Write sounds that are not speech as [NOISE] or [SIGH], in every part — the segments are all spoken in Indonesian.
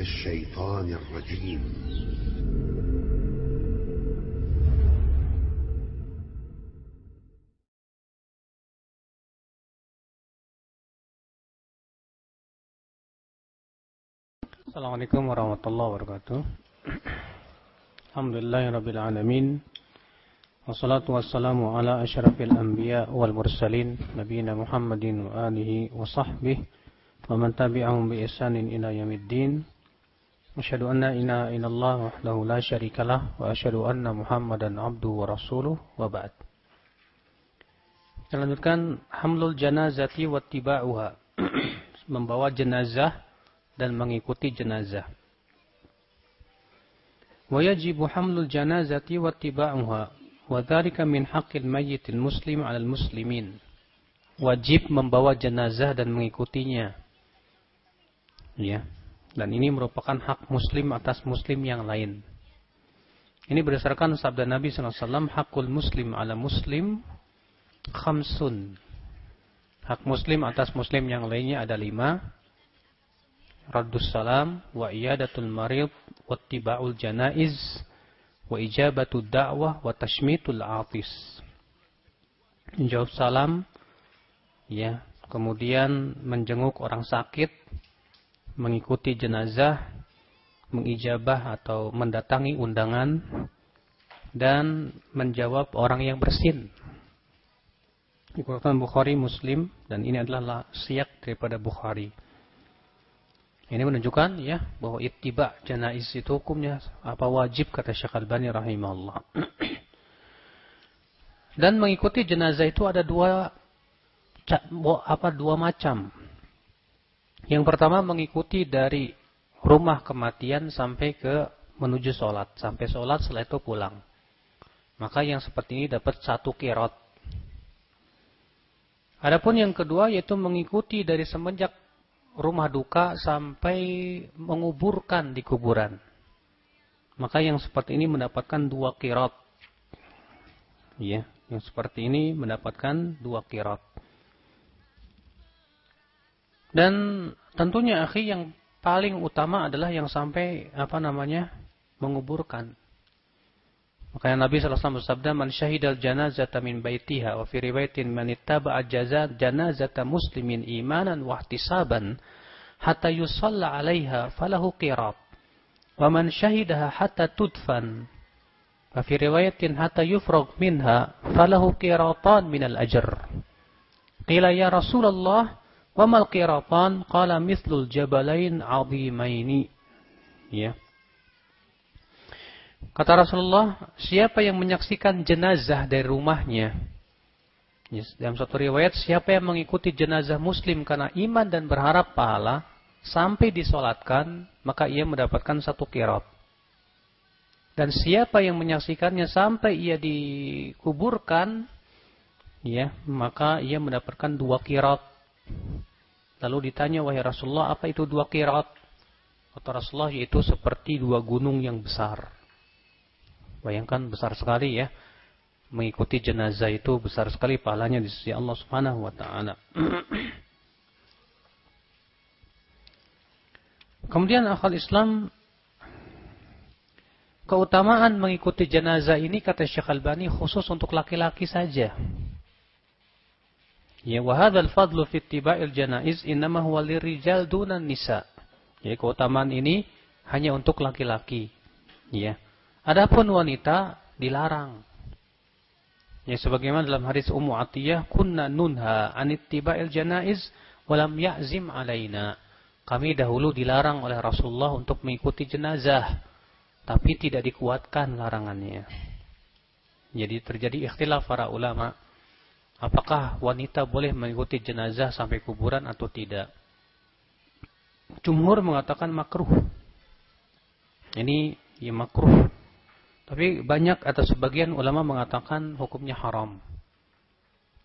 الشيطان الرجيم. السلام عليكم ورحمة الله وبركاته. الحمد لله رب العالمين والصلاة والسلام على أشرف الأنبياء والمرسلين نبينا محمد وآله وصحبه ومن تبعهم بإحسان إلى يوم الدين. Asyhadu anna ilaha illallah wahdahu la syarikalah wa asyhadu anna Muhammadan abduhu wa rasuluh wa ba'd. Kita lanjutkan hamlul janazati wattiba'uha. [CLEARS THROAT] Membawa jenazah dan mengikuti jenazah. Wajibu hamlul janazati wattiba'uha wa dzalika min haqqil mayyitil muslim 'alal muslimin. Wajib membawa jenazah dan mengikutinya. Ya. Dan ini merupakan hak muslim atas muslim yang lain. Ini berdasarkan sabda Nabi SAW, hakul muslim ala muslim khamsun. Hak muslim atas muslim yang lainnya ada lima raddus salam wa iyadatul marid wa tiba'ul janaiz wa ijabatud da'wah wa tashmitul atis. Menjawab salam ya, kemudian menjenguk orang sakit, mengikuti jenazah, mengijabah atau mendatangi undangan dan menjawab orang yang bersin. Dikeluarkan Bukhari Muslim dan ini adalah siak daripada Bukhari. Ini menunjukkan ya bahwa ittiba janaiz itu hukumnya apa wajib kata Syekh Al-Bani rahimahullah. [CLEARS THROAT] Dan mengikuti jenazah itu ada dua apa dua macam. Yang pertama mengikuti dari rumah kematian sampai ke menuju sholat. Sampai sholat setelah itu pulang. Maka yang seperti ini dapat satu kirot. Adapun yang kedua yaitu mengikuti dari semenjak rumah duka sampai menguburkan di kuburan. Maka yang seperti ini mendapatkan dua kirot. Ya, yang seperti ini mendapatkan dua kirot. Dan tentunya akhi yang paling utama adalah yang sampai apa namanya menguburkan. Makanya Nabi SAW bersabda, Man syahidal janazata min baitiha, wa fi riwayatin man ittaba'a janazata muslimin imanan wa ihtisaban, hatta yusalla alaiha falahu qirat. Wa man syahidaha hatta tudfan, wa fi riwayatin hatta yufrag minha, falahu qiratan minal ajr. Qila ya Rasulullah, wa mal qiratan? Qala mithlul jabalain azimaini. Ya. Kata Rasulullah, siapa yang menyaksikan jenazah dari rumahnya? Dalam satu riwayat, siapa yang mengikuti jenazah muslim karena iman dan berharap pahala, sampai disolatkan, maka ia mendapatkan satu kirot. Dan siapa yang menyaksikannya sampai ia dikuburkan, ya, maka ia mendapatkan dua kirot. Lalu ditanya, wahai Rasulullah, apa itu dua kirot? Kata Rasulullah, yaitu seperti dua gunung yang besar. Bayangkan besar sekali ya. Mengikuti jenazah itu besar sekali pahalanya di sisi Allah Subhanahu wa taala. [CLEARS THROAT] Kemudian akal Islam keutamaan mengikuti jenazah ini kata Syekh Al-Bani khusus untuk laki-laki saja. Ya wa hadzal fadlu fi ittiba'il janaiz innama huwa lirijal dunan nisa. Ya keutamaan ini hanya untuk laki-laki. Ya. Adapun wanita dilarang. Ya sebagaimana dalam hadis Ummu Atiyah, kunna nunha anittiba'il janaiz walam ya'zim alaina. Kami dahulu dilarang oleh Rasulullah untuk mengikuti jenazah, tapi tidak dikuatkan larangannya. Jadi terjadi ikhtilaf para ulama, apakah wanita boleh mengikuti jenazah sampai kuburan atau tidak? Jumhur mengatakan makruh. Ini ya makruh tapi banyak atau sebagian ulama mengatakan hukumnya haram.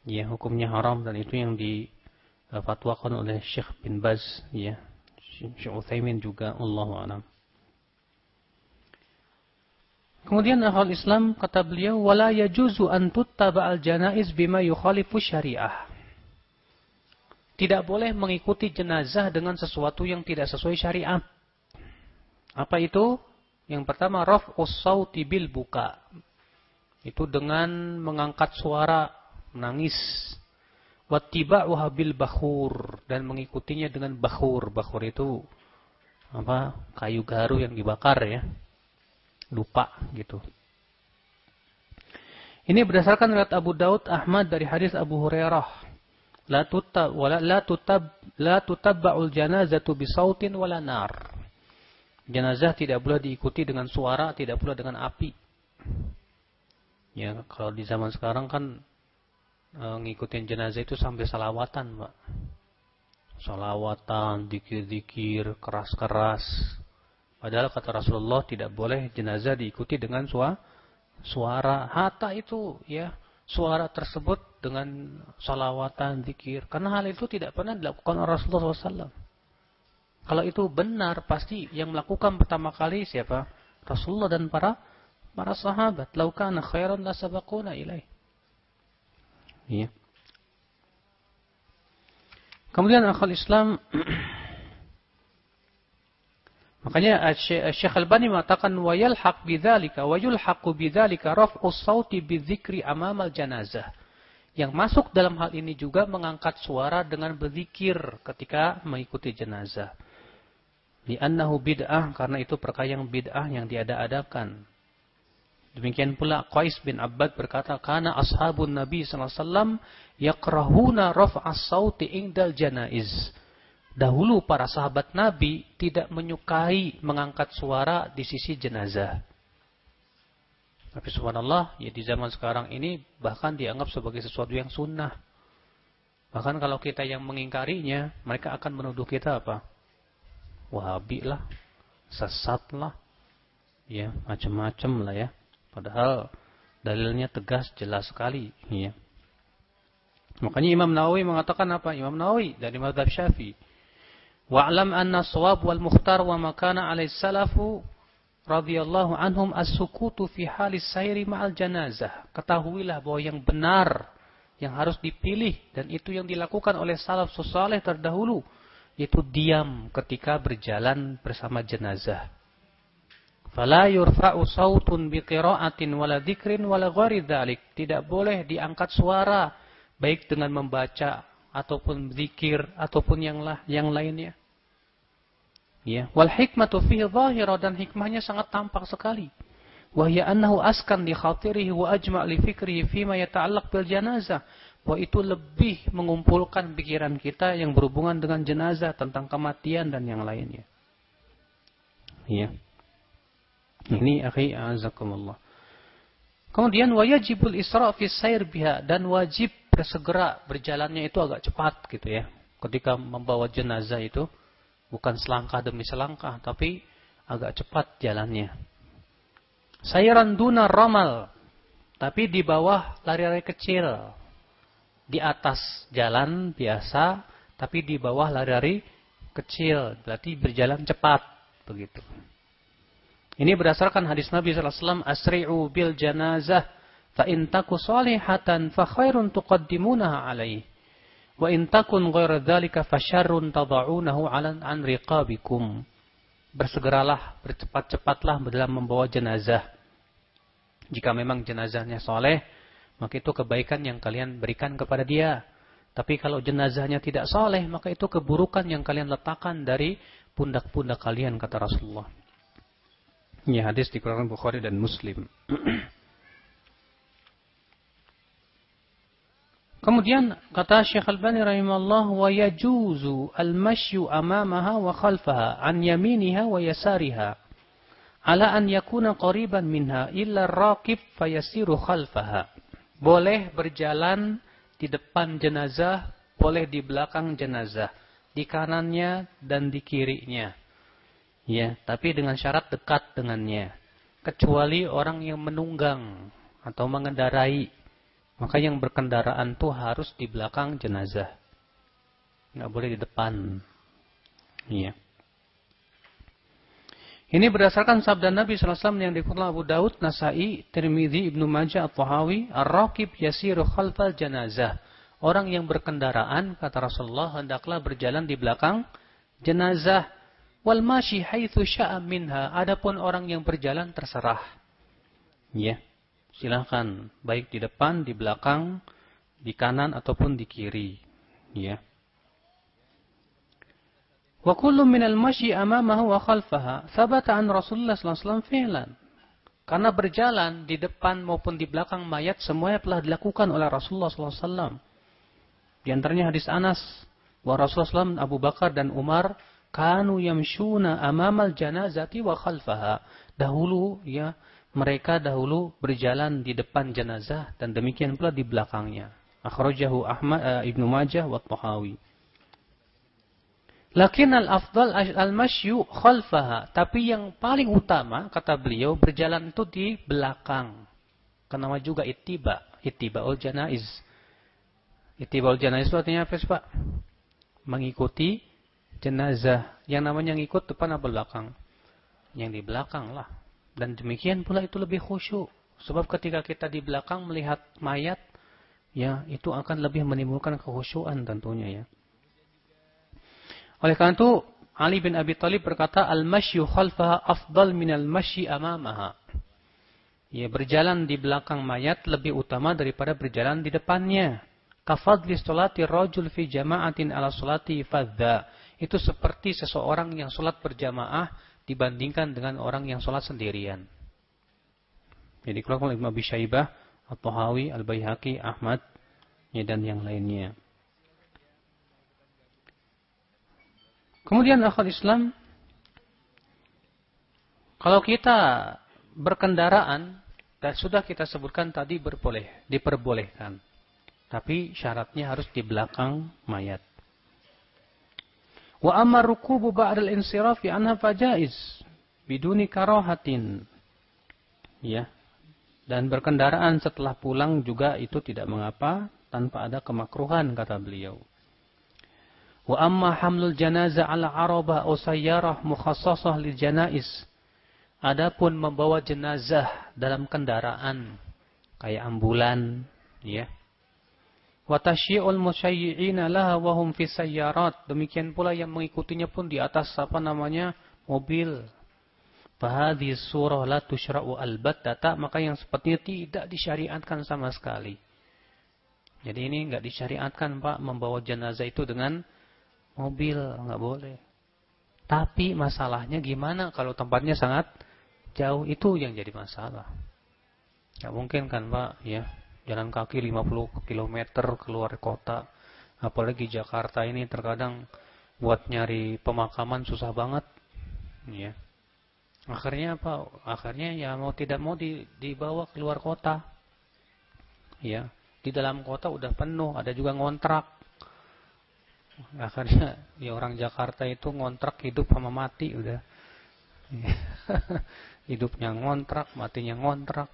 Ya, hukumnya haram dan itu yang difatwakan oleh Syekh bin Baz, ya. Syekh Utsaimin juga Allah a'lam. Kemudian ahal Islam kata beliau wala yajuzu an tuttaba al janaiz bima yukhalifu syariah. Tidak boleh mengikuti jenazah dengan sesuatu yang tidak sesuai syariat. Apa itu? Yang pertama, raf'us sauti bil buka. Itu dengan mengangkat suara, menangis. Wattiba'uha bil bakhur. Dan mengikutinya dengan bakhur. Bakhur itu apa kayu garu yang dibakar ya. Lupa gitu. Ini berdasarkan riwayat Abu Daud Ahmad dari hadis Abu Hurairah. La tutab wala la tutab la tutabba'ul janazatu bisautin wala nar. Jenazah tidak boleh diikuti dengan suara, tidak pula dengan api. Ya, kalau di zaman sekarang kan e, ngikutin jenazah itu sampai salawatan, Pak. Salawatan, dikir-dikir, keras-keras. Padahal kata Rasulullah tidak boleh jenazah diikuti dengan suara suara hatta itu ya suara tersebut dengan salawatan zikir karena hal itu tidak pernah dilakukan oleh Rasulullah SAW. Kalau itu benar pasti yang melakukan pertama kali siapa? Rasulullah dan para para sahabat. Laukana khairan la sabaquna ilaih. Iya. Kemudian akal Islam [CLEARS THROAT] Makanya Syekh Al-Bani mengatakan wa yalhaq bidzalika wa yulhaqu bidzalika raf'u sauti bidzikri amamal janazah. Yang masuk dalam hal ini juga mengangkat suara dengan berzikir ketika mengikuti jenazah. Li'annahu bid'ah karena itu perkara yang bid'ah yang diada-adakan. Demikian pula Qais bin Abbad berkata, "Kana ashabun Nabi sallallahu alaihi wasallam yakrahuna raf'as sauti indal janaiz." Dahulu para sahabat Nabi tidak menyukai mengangkat suara di sisi jenazah. Tapi subhanallah, ya di zaman sekarang ini bahkan dianggap sebagai sesuatu yang sunnah. Bahkan kalau kita yang mengingkarinya, mereka akan menuduh kita apa? Wahabi lah, sesat lah, ya macam-macam lah ya. Padahal dalilnya tegas, jelas sekali. Ya. Makanya Imam Nawawi mengatakan apa? Imam Nawawi dari Madhab Syafi'i Wa'lam anna sawab wal mukhtar wa makana alaih salafu radhiyallahu anhum as-sukutu fi halis sayri ma'al janazah. Ketahuilah bahwa yang benar yang harus dipilih dan itu yang dilakukan oleh salaf saleh terdahulu yaitu diam ketika berjalan bersama jenazah. Fala yurfa'u sautun biqira'atin wala dzikrin wala ghairi. Tidak boleh diangkat suara baik dengan membaca ataupun zikir ataupun yang lah yang lainnya. Ya, wal hikmatu fihi dhahira dan hikmahnya sangat tampak sekali. Wa hiya annahu askan li khatirihi wa ajma' li fikrihi fima yata'allaq bil janazah. Bahwa itu lebih mengumpulkan pikiran kita yang berhubungan dengan jenazah tentang kematian dan yang lainnya. Ya. Ini akhi azakumullah. Kemudian wajibul isra fi sayr biha dan wajib bersegera berjalannya itu agak cepat gitu ya. Ketika membawa jenazah itu bukan selangkah demi selangkah tapi agak cepat jalannya. Sayran duna ramal tapi di bawah lari-lari kecil. Di atas jalan biasa tapi di bawah lari-lari kecil, berarti berjalan cepat begitu. Ini berdasarkan hadis Nabi SAW, Asri'u bil janazah Fa in taku salihatan fa khairun tuqaddimunaha alaih. Wa in takun ghaira dzalika fa syarrun tad'unahu 'ala an riqabikum. Bersegeralah, bercepat-cepatlah dalam membawa jenazah. Jika memang jenazahnya soleh, maka itu kebaikan yang kalian berikan kepada dia. Tapi kalau jenazahnya tidak soleh, maka itu keburukan yang kalian letakkan dari pundak-pundak kalian, kata Rasulullah. Ini hadis di Quran Bukhari dan Muslim. [CLEARS THROAT] Kemudian kata Syekh Al-Bani rahimahullah wa yajuzu al-mashyu amamaha wa khalfaha an yaminiha wa yasariha ala an yakuna qariban minha illa raqib fayasiru khalfaha. Boleh berjalan di depan jenazah, boleh di belakang jenazah, di kanannya dan di kirinya. Ya, tapi dengan syarat dekat dengannya. Kecuali orang yang menunggang atau mengendarai maka yang berkendaraan tuh harus di belakang jenazah. Nggak boleh di depan. Iya. Ini berdasarkan sabda Nabi SAW yang dikutip Abu Daud, Nasai, Tirmidzi, Ibnu Majah, At-Tahawi, Ar-Raqib yasiru khalfal janazah. Orang yang berkendaraan, kata Rasulullah, hendaklah berjalan di belakang jenazah. Wal mashi haitsu sya'a minha. Adapun orang yang berjalan terserah. Ya. Silahkan. Baik di depan, di belakang, di kanan ataupun di kiri. Ya. Wa kullu minal mashi amamahu wa khalfaha. Thabata an Rasulullah sallallahu alaihi wasallam fi'lan. Karena berjalan di depan maupun di belakang mayat semuanya telah dilakukan oleh Rasulullah SAW. Di antaranya hadis Anas bahwa Rasulullah SAW, Abu Bakar dan Umar kanu yamshuna amamal janazati wa khalfaha. Dahulu ya mereka dahulu berjalan di depan jenazah dan demikian pula di belakangnya. Akhrajahu Ahmad uh, Ibnu Majah wa Tahawi. Lakin al-afdal al-mashyu khalfaha. Tapi yang paling utama, kata beliau, berjalan itu di belakang. Kenapa juga ittiba. ul janaiz. ul janaiz itu artinya apa Pak? Mengikuti jenazah. Yang namanya ngikut depan apa belakang? Yang di belakang lah. Dan demikian pula itu lebih khusyuk. Sebab ketika kita di belakang melihat mayat, ya itu akan lebih menimbulkan kekhusyuan tentunya ya. Oleh karena itu Ali bin Abi Thalib berkata al-masyu khalfaha afdal min al-masyi amamaha. Ya, berjalan di belakang mayat lebih utama daripada berjalan di depannya. Kafadli salati rajul fi jama'atin ala salati fadda itu seperti seseorang yang sholat berjamaah dibandingkan dengan orang yang sholat sendirian. Jadi kalau Ibn Abi Syaibah, At-Tahawi, Al-Bayhaqi, Ahmad, ya, dan yang lainnya. Kemudian akal Islam, kalau kita berkendaraan, dan sudah kita sebutkan tadi berboleh, diperbolehkan. Tapi syaratnya harus di belakang mayat. Wa amma rukubu ba'dal insirafi anha fajaiz biduni karahatin. Ya. Dan berkendaraan setelah pulang juga itu tidak mengapa tanpa ada kemakruhan kata beliau. Wa amma hamlul janazah ala arabah aw sayyarah mukhassasah lil janaiz. Adapun membawa jenazah dalam kendaraan kayak ambulan, ya, Wa tasyi'ul musyayyi'ina laha wa sayyarat. Demikian pula yang mengikutinya pun di atas apa namanya? mobil. Fahadhi surah la tushra'u albattata. Maka yang sepertinya tidak disyariatkan sama sekali. Jadi ini enggak disyariatkan Pak membawa jenazah itu dengan mobil. enggak boleh. Tapi masalahnya gimana kalau tempatnya sangat jauh itu yang jadi masalah. Enggak mungkin kan Pak ya jalan kaki 50 km keluar kota. Apalagi Jakarta ini terkadang buat nyari pemakaman susah banget. Ya. Akhirnya apa? Akhirnya ya mau tidak mau di, dibawa keluar kota. Ya, di dalam kota udah penuh, ada juga ngontrak. Akhirnya ya orang Jakarta itu ngontrak hidup sama mati udah. [LAUGHS] Hidupnya ngontrak, matinya ngontrak.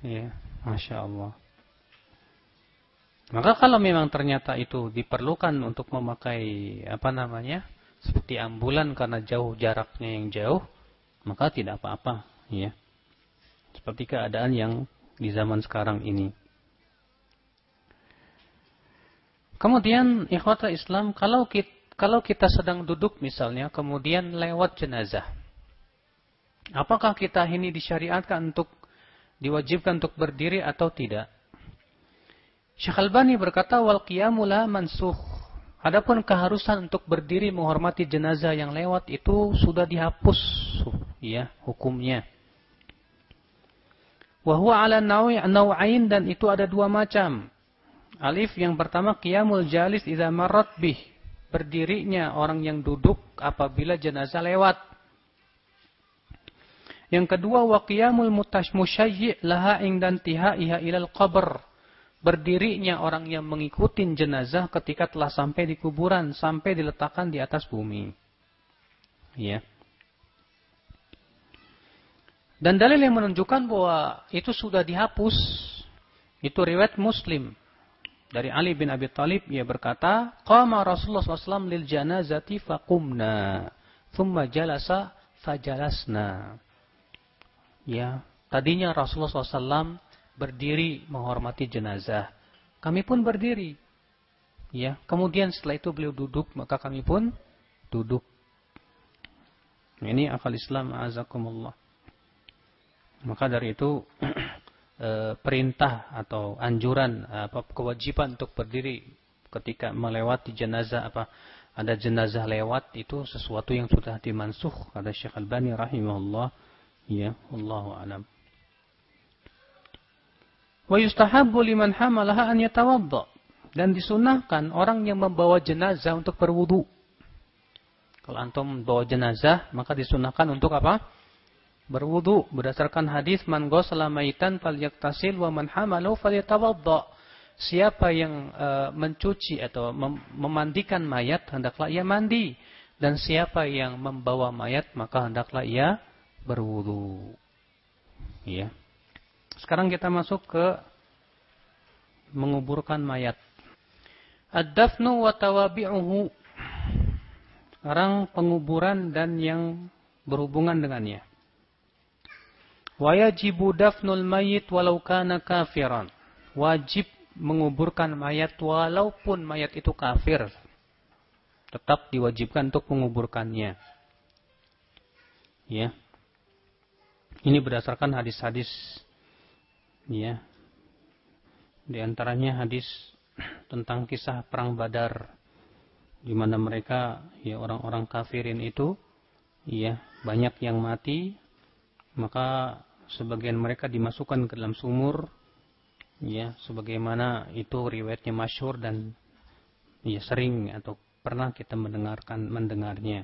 Ya, Masya Allah. Maka kalau memang ternyata itu diperlukan untuk memakai apa namanya seperti ambulan karena jauh jaraknya yang jauh, maka tidak apa-apa, ya. Seperti keadaan yang di zaman sekarang ini. Kemudian ikhwata Islam, kalau kita, kalau kita sedang duduk misalnya, kemudian lewat jenazah. Apakah kita ini disyariatkan untuk diwajibkan untuk berdiri atau tidak? Syekh Albani berkata wal qiyamu mansuh. Adapun keharusan untuk berdiri menghormati jenazah yang lewat itu sudah dihapus ya hukumnya. Wa huwa ala naw'ain dan itu ada dua macam. Alif yang pertama qiyamul jalis idza marrat bih. Berdirinya orang yang duduk apabila jenazah lewat. Yang kedua waqiyamul mutash musyayyi laha ingdan tihaiha ilal qabr. Berdirinya orang yang mengikuti jenazah ketika telah sampai di kuburan, sampai diletakkan di atas bumi. Ya. Dan dalil yang menunjukkan bahwa itu sudah dihapus, itu riwayat Muslim. Dari Ali bin Abi Thalib ia berkata, "Qama Rasulullah SAW lil janazati faqumna, thumma jalasa fajalasna." Ya, tadinya Rasulullah SAW berdiri menghormati jenazah. Kami pun berdiri. Ya, kemudian setelah itu beliau duduk, maka kami pun duduk. Ini akal Islam azakumullah. Maka dari itu [CLEARS THROAT] eh, perintah atau anjuran apa kewajiban untuk berdiri ketika melewati jenazah apa ada jenazah lewat itu sesuatu yang sudah dimansuh kata Syekh Al-Bani rahimahullah ya Allahu alam. Wa yustahabbu liman hamalaha an yatawadda. Dan disunahkan orang yang membawa jenazah untuk berwudu. Kalau antum bawa jenazah, maka disunahkan untuk apa? Berwudu. Berdasarkan hadis man ghusala maitan falyaktasil wa man hamalu falyatawadda. Siapa yang uh, mencuci atau mem memandikan mayat hendaklah ia mandi. Dan siapa yang membawa mayat maka hendaklah ia berwudu. Ya. Sekarang kita masuk ke menguburkan mayat. Ad-dafnu wa tawabi'uhu sekarang penguburan dan yang berhubungan dengannya. Wajibu dafnul mayit walau kana kafiran. Wajib menguburkan mayat walaupun mayat itu kafir. Tetap diwajibkan untuk menguburkannya. Ya. Ini berdasarkan hadis-hadis ya. Di antaranya hadis tentang kisah perang Badar di mana mereka ya orang-orang kafirin itu ya banyak yang mati maka sebagian mereka dimasukkan ke dalam sumur ya sebagaimana itu riwayatnya masyhur dan ya sering atau pernah kita mendengarkan mendengarnya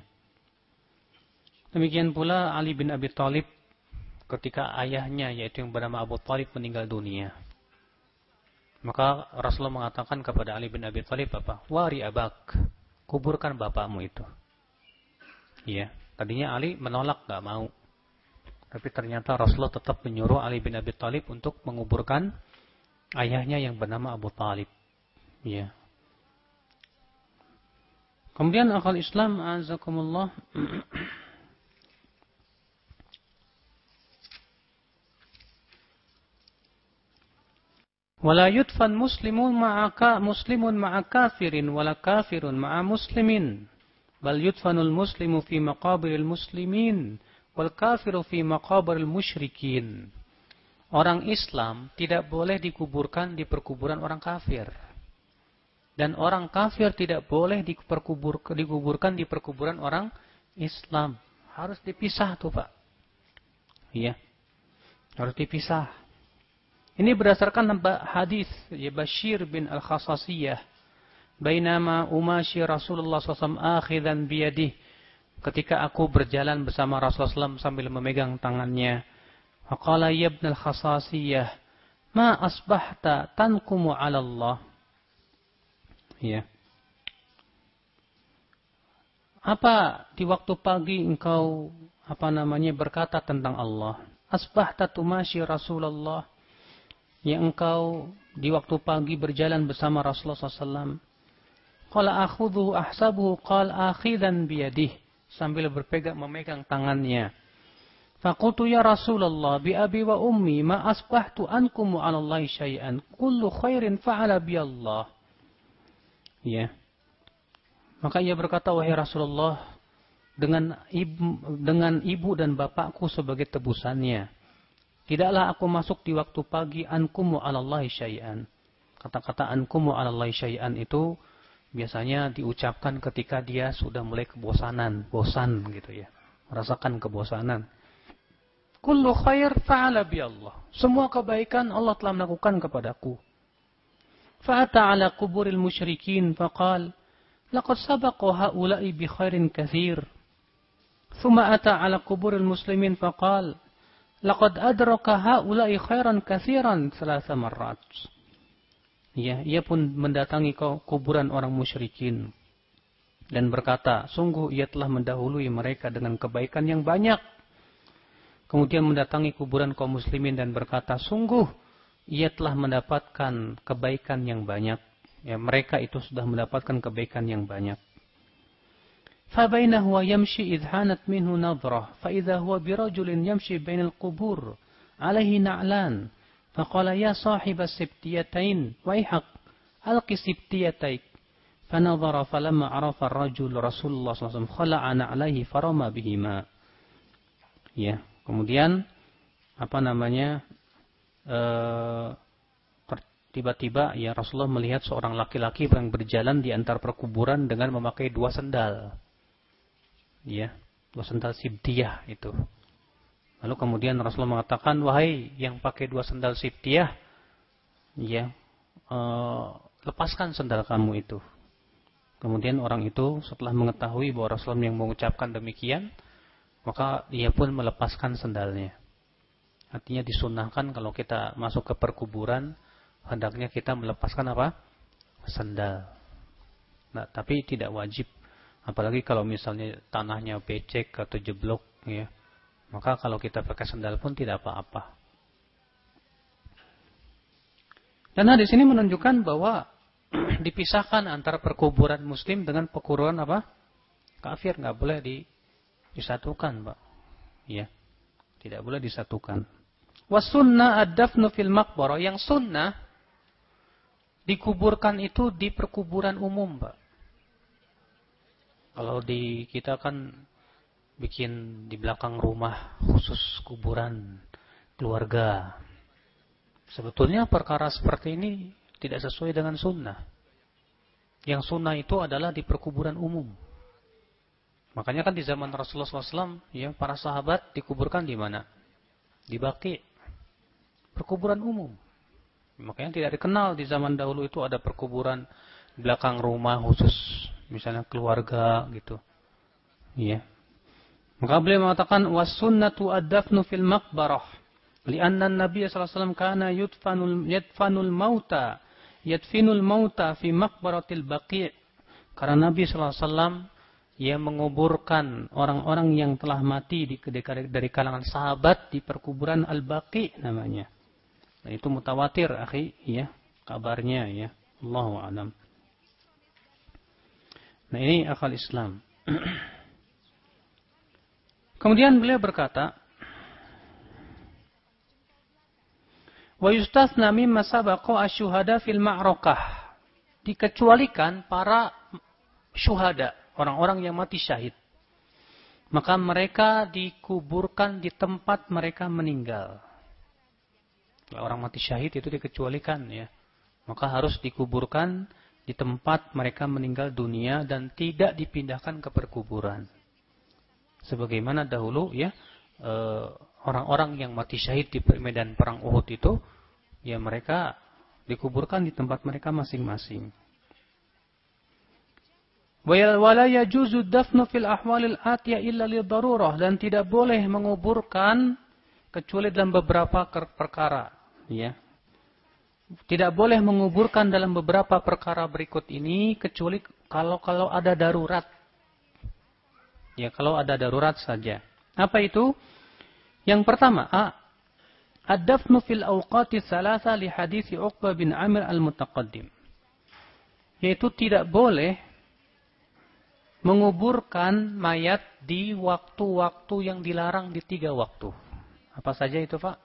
demikian pula Ali bin Abi Thalib ketika ayahnya yaitu yang bernama Abu Thalib meninggal dunia maka Rasulullah mengatakan kepada Ali bin Abi Thalib apa wari abak kuburkan bapakmu itu. Iya, tadinya Ali menolak, gak mau. Tapi ternyata Rasulullah tetap menyuruh Ali bin Abi Thalib untuk menguburkan ayahnya yang bernama Abu Talib. Iya. Kemudian akal Islam azakumullah [CLEARS THROAT] Wala yudfan muslimun ma'aka muslimun ma'a kafirin wala kafirun ma'a muslimin. Bal yudfanul muslimu fi maqabiril muslimin wal kafiru fi maqabiril musyrikin. Orang Islam tidak boleh dikuburkan di perkuburan orang kafir. Dan orang kafir tidak boleh diperkubur, dikuburkan di perkuburan orang Islam. Harus dipisah tuh Pak. Iya. Harus dipisah. Ini berdasarkan hadis ya Bashir bin Al-Khasasiyah. Bainama umashi Rasulullah SAW akhidan biyadih. Ketika aku berjalan bersama Rasulullah SAW sambil memegang tangannya. Faqala ya ibn Al-Khasasiyah. Ma asbahta tankumu ala Allah. Ya. Apa di waktu pagi engkau apa namanya berkata tentang Allah? Asbahta tumashi Rasulullah yang engkau di waktu pagi berjalan bersama Rasulullah SAW. Qala akhudhu ahsabuhu qal akhidan biyadih. Sambil berpegang memegang tangannya. Fakultu ya Rasulullah bi abi wa ummi ma asbahtu ankum ala Allah syai'an. Kullu khairin fa'ala bi Allah. Ya. Maka ia berkata, wahai Rasulullah, dengan ibu, dengan ibu dan bapakku sebagai tebusannya. Tidaklah aku masuk di waktu pagi ankumu alallahi syai'an. Kata-kata ankumu alallahi syai'an itu biasanya diucapkan ketika dia sudah mulai kebosanan, bosan gitu ya. Merasakan kebosanan. Kullu khair fa'ala bi Allah. Semua kebaikan Allah telah melakukan kepadaku. Fa'ata ala kuburil musyrikin faqal laqad sabaqa haula'i bi khairin kathir. Thumma ata ala kuburil muslimin faqal Laqad adraka haula'i khairan katsiran salasa marrat. Ya, ia pun mendatangi kuburan orang musyrikin dan berkata, sungguh ia telah mendahului mereka dengan kebaikan yang banyak. Kemudian mendatangi kuburan kaum muslimin dan berkata, sungguh ia telah mendapatkan kebaikan yang banyak. Ya, mereka itu sudah mendapatkan kebaikan yang banyak. فبين هو يمشي إذ حانت منه نظرة فإذا هو برجل يمشي بين القبور عليه نعلان فقال يا صاحب السبتيتين ويحق ألق سبتيتيك فنظر فلما عرف الرجل رسول الله صلى الله عليه وسلم خلع نعليه فرمى بهما Ya, kemudian apa namanya? Eh, tiba-tiba ya Rasulullah melihat seorang laki-laki yang berjalan di antar perkuburan dengan memakai dua sendal. Ya, dua sendal sibtiyah itu. Lalu kemudian Rasulullah mengatakan, wahai yang pakai dua sendal sibtiyah, ya, eh, lepaskan sendal kamu itu. Kemudian orang itu setelah mengetahui bahwa Rasulullah yang mengucapkan demikian, maka dia pun melepaskan sendalnya. Artinya disunahkan kalau kita masuk ke perkuburan, hendaknya kita melepaskan apa? Sendal. Nah, tapi tidak wajib. Apalagi kalau misalnya tanahnya becek atau jeblok, ya. Maka kalau kita pakai sendal pun tidak apa-apa. Dan hadis ini menunjukkan bahwa [CLEARS THROAT] dipisahkan antara perkuburan muslim dengan perkuburan apa? Kafir nggak boleh di, disatukan, Pak. Ya. Tidak boleh disatukan. Wasunnah ad-dafnu fil. Yang sunnah dikuburkan itu di perkuburan umum, Pak. Kalau di kita kan bikin di belakang rumah khusus kuburan keluarga. Sebetulnya perkara seperti ini tidak sesuai dengan sunnah. Yang sunnah itu adalah di perkuburan umum. Makanya kan di zaman Rasulullah SAW, ya, para sahabat dikuburkan di mana? Di baki. Perkuburan umum. Makanya tidak dikenal di zaman dahulu itu ada perkuburan belakang rumah khusus misalnya keluarga gitu. Iya. Maka beliau mengatakan wasunnatu ad-dafnu fil maqbarah li'anna an-nabiy sallallahu alaihi wasallam kana yudfanul yadfanul mauta yadfinul mauta fi maqbaratil baqi' karena Nabi sallallahu alaihi wasallam ia menguburkan orang-orang yang telah mati di, dari kalangan sahabat di perkuburan Al-Baqi namanya. Dan itu mutawatir, akhi, ya, kabarnya ya. Allahu a'lam. Nah, ini akal Islam. [CLEARS THROAT] Kemudian beliau berkata, Wa yustathna mimma sabaqa asyuhada fil ma'rakah. Dikecualikan para syuhada, orang-orang yang mati syahid. Maka mereka dikuburkan di tempat mereka meninggal. Orang mati syahid itu dikecualikan ya. Maka harus dikuburkan di tempat mereka meninggal dunia dan tidak dipindahkan ke perkuburan. Sebagaimana dahulu ya eh, orang-orang yang mati syahid di medan perang Uhud itu ya mereka dikuburkan di tempat mereka masing-masing. Wala yajuzu dafnu fil ahwalil atiyah illa darurah dan tidak boleh menguburkan kecuali dalam beberapa perkara, ya. Tidak boleh menguburkan dalam beberapa perkara berikut ini kecuali kalau kalau ada darurat. Ya, kalau ada darurat saja. Apa itu? Yang pertama, A, Ad-dafnu fil awqati salasa li hadisi Uqbah bin Amir al-Mutaqaddim. Yaitu tidak boleh menguburkan mayat di waktu-waktu yang dilarang di tiga waktu. Apa saja itu Pak?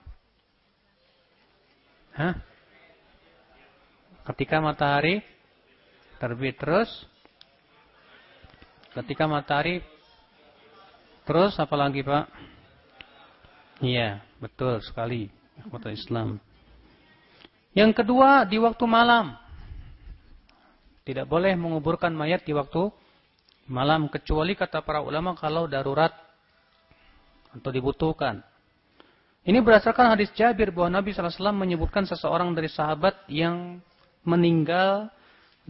Hah? Ketika matahari terbit terus. Ketika matahari terus apa lagi Pak? Iya, betul sekali. Kota Islam. Yang kedua, di waktu malam. Tidak boleh menguburkan mayat di waktu malam. Kecuali kata para ulama kalau darurat atau dibutuhkan. Ini berdasarkan hadis Jabir bahwa Nabi SAW menyebutkan seseorang dari sahabat yang meninggal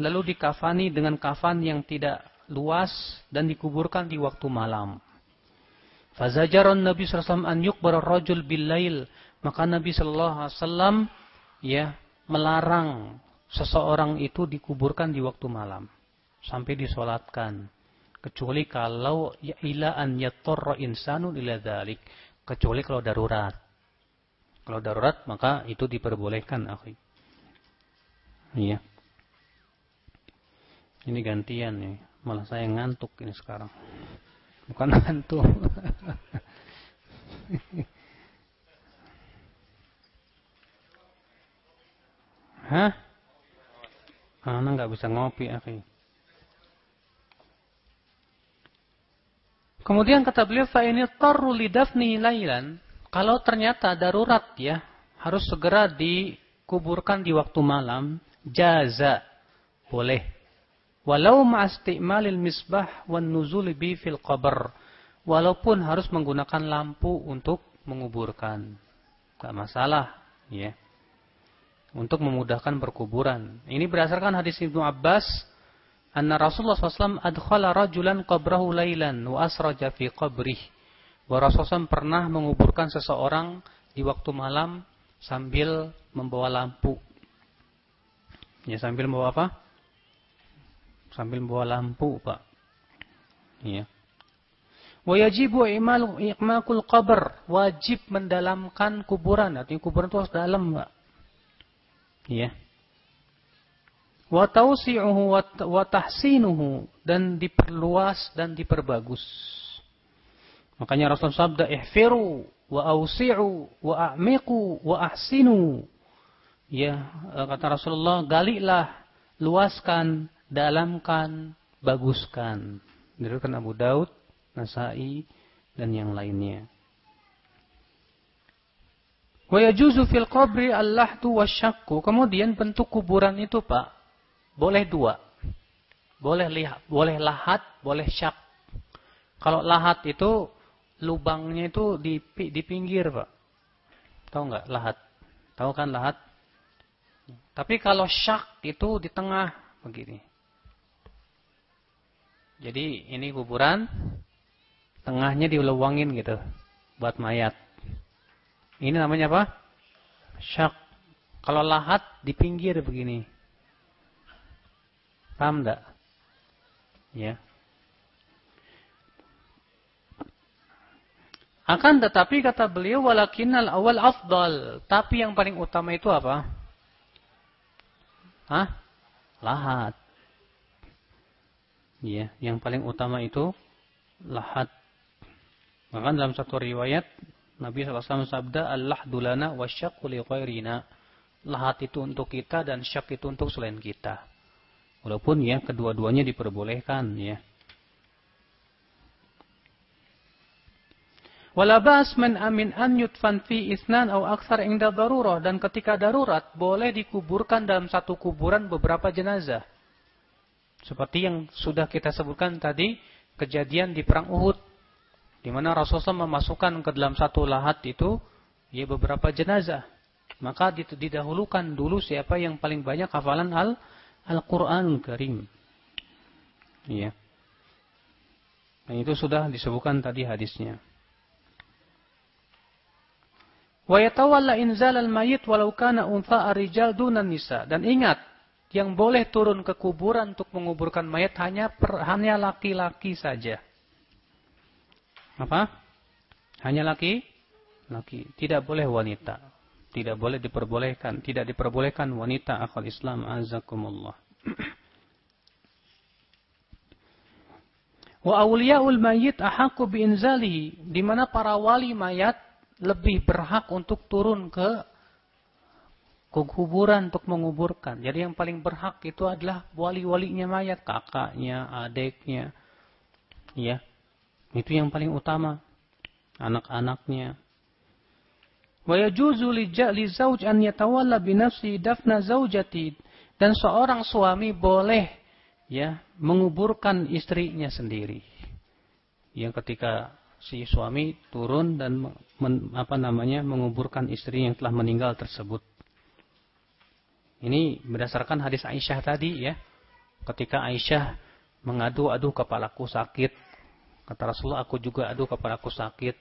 lalu dikafani dengan kafan yang tidak luas dan dikuburkan di waktu malam. Fazajaron Nabi SAW an yukbar rajul billail. Maka Nabi SAW ya melarang seseorang itu dikuburkan di waktu malam. Sampai disolatkan. Kecuali kalau ya ila an yatorra insanun ila dhalik. Kecuali kalau darurat. Kalau darurat maka itu diperbolehkan. Akhi. Iya. Ini gantian nih. Malah saya ngantuk ini sekarang. Bukan hantu. [LAUGHS] Hah? Anak nggak bisa ngopi, akhi. Kemudian kata beliau fa ini tarru lidafni lailan, kalau ternyata darurat ya, harus segera dikuburkan di waktu malam, jaza boleh. Walau ma'asti'malil misbah wan nuzul bi fil qabr. Walaupun harus menggunakan lampu untuk menguburkan. Gak masalah, ya. Untuk memudahkan perkuburan. Ini berdasarkan hadis Ibnu Abbas anna Rasulullah SAW adkhala rajulan qabrahu lailan wa asraja fi qabrih. Bahwa Rasulullah SAW pernah menguburkan seseorang di waktu malam sambil membawa lampu. Ya sambil membawa apa? Sambil membawa lampu, Pak. Ya. Wa yajibu iqmakul qabr, wajib mendalamkan kuburan. Artinya kuburan itu harus dalam, Pak. Ya wa tausi'uhu wa tahsinuhu dan diperluas dan diperbagus. Makanya Rasul sabda ihfiru wa ausi'u wa a'miqu wa ahsinu. Ya, kata Rasulullah, galilah, luaskan, dalamkan, baguskan. Diriwayatkan Abu Daud, Nasai dan yang lainnya. Wa yajuzu fil qabri al-lahdu wasyakku. Kemudian bentuk kuburan itu, Pak, boleh dua. Boleh lihat, boleh lahat, boleh syak. Kalau lahat itu lubangnya itu di di pinggir, Pak. Tahu nggak lahat? Tahu kan lahat? Tapi kalau syak itu di tengah begini. Jadi ini kuburan, tengahnya diluangin gitu buat mayat. Ini namanya apa? Syak. Kalau lahat di pinggir begini. Paham enggak? Ya. Akan tetapi kata beliau walakinal awal afdal. Tapi yang paling utama itu apa? Hah? Lahat. Ya, yang paling utama itu lahat. Maka dalam satu riwayat Nabi SAW sabda Allah dulana wasyaqqu li ghairina. Lahat itu untuk kita dan syak itu untuk selain kita. Walaupun ya kedua-duanya diperbolehkan ya. Walabas man amin an yutfan fi isnan atau aksar inda darurah dan ketika darurat boleh dikuburkan dalam satu kuburan beberapa jenazah. Seperti yang sudah kita sebutkan tadi kejadian di perang Uhud di mana Rasulullah memasukkan ke dalam satu lahat itu ya beberapa jenazah. Maka didahulukan dulu siapa yang paling banyak hafalan al Al-Quranul Karim. Ya. Dan itu sudah disebutkan tadi hadisnya. Wa yatawalla inzal al-mayit walau kana untha ar-rijal dunan nisa. Dan ingat, yang boleh turun ke kuburan untuk menguburkan mayat hanya per, hanya laki-laki saja. Apa? Hanya laki? Laki. Tidak boleh wanita. Tidak boleh diperbolehkan. Tidak diperbolehkan wanita akal Islam. Azakumullah. Wa awliyaul mayit ahaku biinzalihi. Di mana para wali mayat lebih berhak untuk turun ke kuburan untuk menguburkan. Jadi yang paling berhak itu adalah wali-walinya mayat, kakaknya, adiknya. Ya. Itu yang paling utama. Anak-anaknya. Wa yajuzu li zauj an yatawalla bi nafsi dafna zaujati dan seorang suami boleh ya menguburkan istrinya sendiri. Yang ketika si suami turun dan men, apa namanya menguburkan istri yang telah meninggal tersebut. Ini berdasarkan hadis Aisyah tadi ya. Ketika Aisyah mengadu-adu kepalaku sakit, kata Rasulullah aku juga adu kepalaku sakit.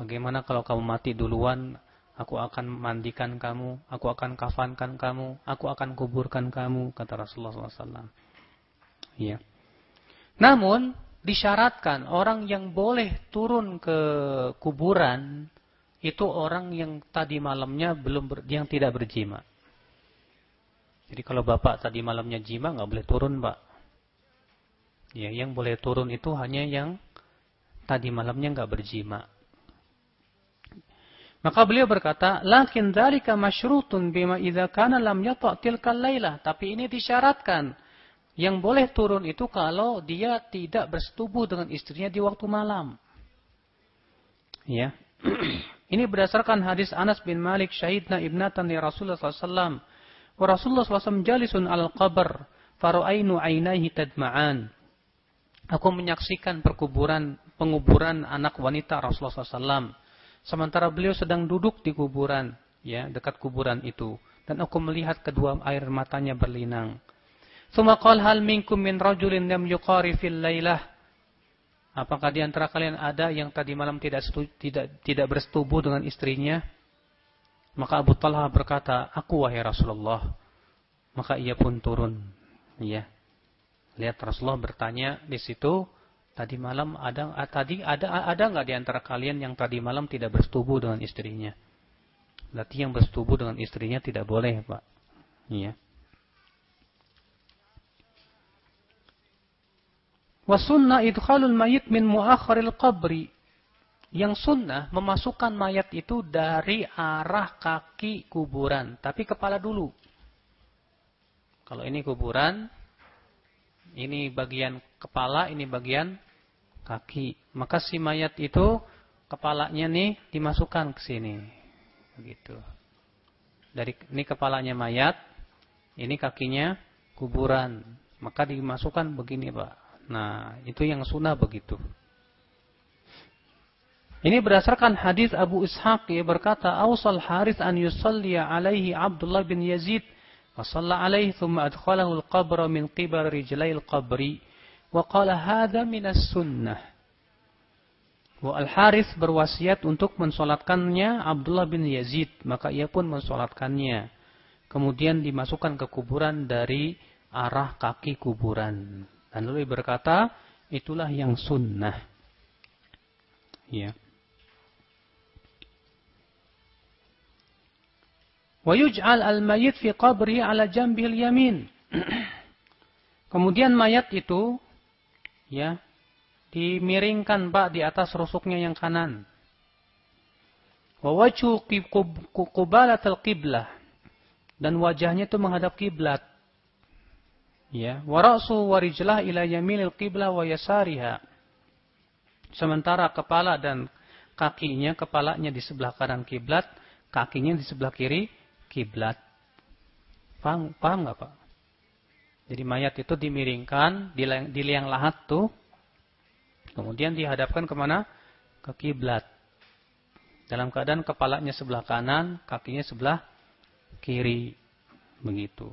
Bagaimana kalau kamu mati duluan, aku akan mandikan kamu, aku akan kafankan kamu, aku akan kuburkan kamu, kata Rasulullah SAW. Ya. Namun, disyaratkan orang yang boleh turun ke kuburan, itu orang yang tadi malamnya belum ber, yang tidak berjima. Jadi kalau bapak tadi malamnya jima nggak boleh turun, pak. Ya, yang boleh turun itu hanya yang tadi malamnya nggak berjima. Maka beliau berkata, "Lakin dzalika masyrutun bima idza kana lam yata' tilkal lailah." Tapi ini disyaratkan Yang boleh turun itu kalau dia tidak bersetubuh dengan istrinya di waktu malam. Ya. [CLEARS THROAT] Ini berdasarkan hadis Anas bin Malik syahidna ibnatan ya Rasulullah SAW. Wa Rasulullah SAW jalisun al qabr faru'ainu ainaihi tadma'an. Aku menyaksikan perkuburan penguburan anak wanita Rasulullah SAW. Sementara beliau sedang duduk di kuburan, ya dekat kuburan itu, dan aku melihat kedua air matanya berlinang. Thumma qala hal minkum min rajulin lam yuqari fil lailah. Apakah di antara kalian ada yang tadi malam tidak tidak tidak bersetubuh dengan istrinya? Maka Abu Talha berkata, "Aku wahai Rasulullah." Maka ia pun turun. Ya. Lihat Rasulullah bertanya di situ, tadi malam ada tadi ada ada nggak di antara kalian yang tadi malam tidak bersetubuh dengan istrinya? Berarti yang bersetubuh dengan istrinya tidak boleh, Pak. Iya. Wasunnah idkhalul mayit min muakharil qabri. Yang sunnah memasukkan mayat itu dari arah kaki kuburan, tapi kepala dulu. Kalau ini kuburan, ini bagian kepala, ini bagian kaki. Maka si mayat itu kepalanya nih dimasukkan ke sini. Begitu. Dari ini kepalanya mayat, ini kakinya kuburan. Maka dimasukkan begini, Pak. Nah, itu yang sunnah begitu. Ini berdasarkan hadis Abu Ishaq yang berkata, "Awsal Haris an yusalli alaihi Abdullah bin Yazid, wa shalla alaihi thumma adkhalahu al-qabra min qibal rijlai al-qabri, wa qala hadha min as-sunnah." Wa Al-Haris berwasiat untuk mensolatkannya Abdullah bin Yazid, maka ia pun mensolatkannya. Kemudian dimasukkan ke kuburan dari arah kaki kuburan. Dan lalu berkata, itulah yang sunnah. Ya. Wa yuj'al al-mayyit fi qabri ala jambil yamin. [CLEARS THROAT] Kemudian mayat itu ya dimiringkan Pak di atas rusuknya yang kanan. Wa wajhu qibalatal qiblah dan wajahnya itu menghadap kiblat. Ya, wa ra'su wa rijlah ila yaminil qiblah wa yasariha. Sementara kepala dan kakinya, kepalanya di sebelah kanan kiblat, kakinya di sebelah kiri kiblat. Paham, paham nggak Pak? Jadi mayat itu dimiringkan di, di liang lahat tuh, kemudian dihadapkan ke mana? Ke kiblat. Dalam keadaan kepalanya sebelah kanan, kakinya sebelah kiri. Begitu.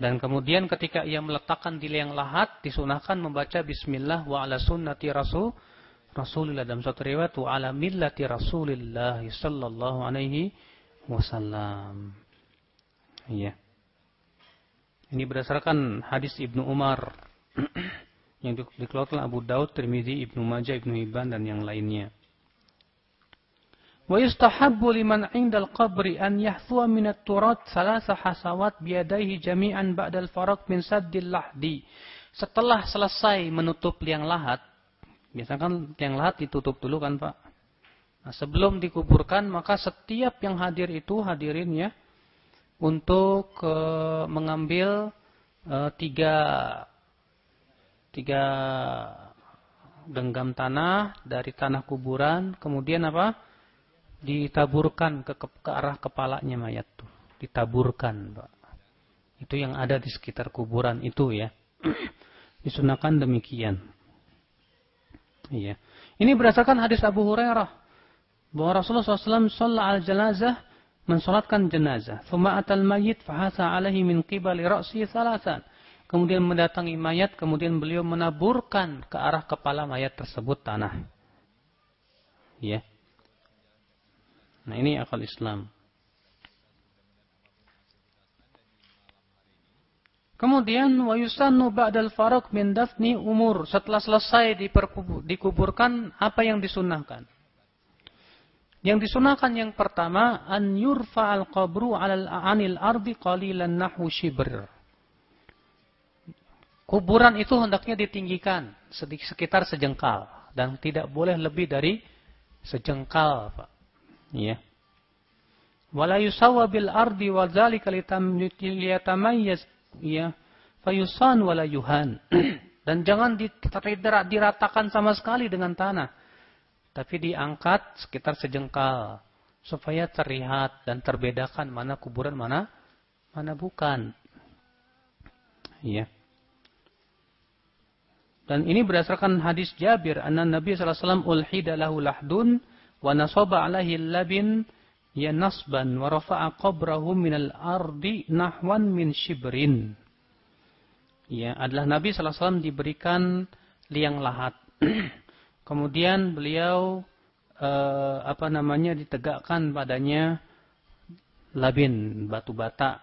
Dan kemudian ketika ia meletakkan di liang lahat, disunahkan membaca Bismillah wa ala sunnati rasul Rasulullah dalam satu riwayat wa ala millati Rasulillah sallallahu alaihi wasallam. Iya. Ini berdasarkan hadis Ibnu Umar [CLEARS THROAT] yang dikeluarkan Abu Daud, Tirmizi, Ibnu Majah, Ibnu Hibban dan yang lainnya. ويستحب لمن عند القبر أن يحثو من التراب ثلاث حسوات بيديه جميعا بعد الفرق من سد اللحد setelah selesai menutup liang lahat biasanya kan liang lahat ditutup dulu kan Pak nah, sebelum dikuburkan maka setiap yang hadir itu hadirin ya untuk uh, mengambil uh, tiga tiga genggam tanah dari tanah kuburan kemudian apa Ditaburkan ke, ke, ke arah kepalanya mayat tuh. Ditaburkan, Pak. Itu yang ada di sekitar kuburan itu ya. [CLEARS THROAT] Disunahkan demikian. Iya. Ini berdasarkan hadis Abu Hurairah bahwa Rasulullah SAW sholat al jenazah mensolatkan jenazah. Thumma atal mayit fahasa alaihi min qibali ra'si salasan. Kemudian mendatangi mayat, kemudian beliau menaburkan ke arah kepala mayat tersebut tanah. Ya. Nah ini akal Islam. Kemudian wa yusannu ba'dal faraq min dafni umur. Setelah selesai dikuburkan apa yang disunahkan? Yang disunahkan yang pertama an yurfa al qabru alal anil ardi qalilan nahu shibr. Kuburan itu hendaknya ditinggikan sekitar sejengkal dan tidak boleh lebih dari sejengkal, Pak. Ya. Wala yusawwa bil ardi wa dzalika liyatamayyaz ya fayusan wala yuhan. [CLEARS THROAT] Dan jangan diratakan sama sekali dengan tanah. Tapi diangkat sekitar sejengkal supaya terlihat dan terbedakan mana kuburan mana mana bukan. Iya. Dan ini berdasarkan hadis Jabir, anna Nabi sallallahu alaihi wasallam ulhida lahu lahdun wa nasaba alaihi labin ya nasban wa rafa'a qabrahu minal ardi nahwan min shibrin. Ya, adalah Nabi sallallahu alaihi wasallam diberikan liang lahat. [CLEARS THROAT] Kemudian beliau eh, apa namanya ditegakkan padanya labin batu bata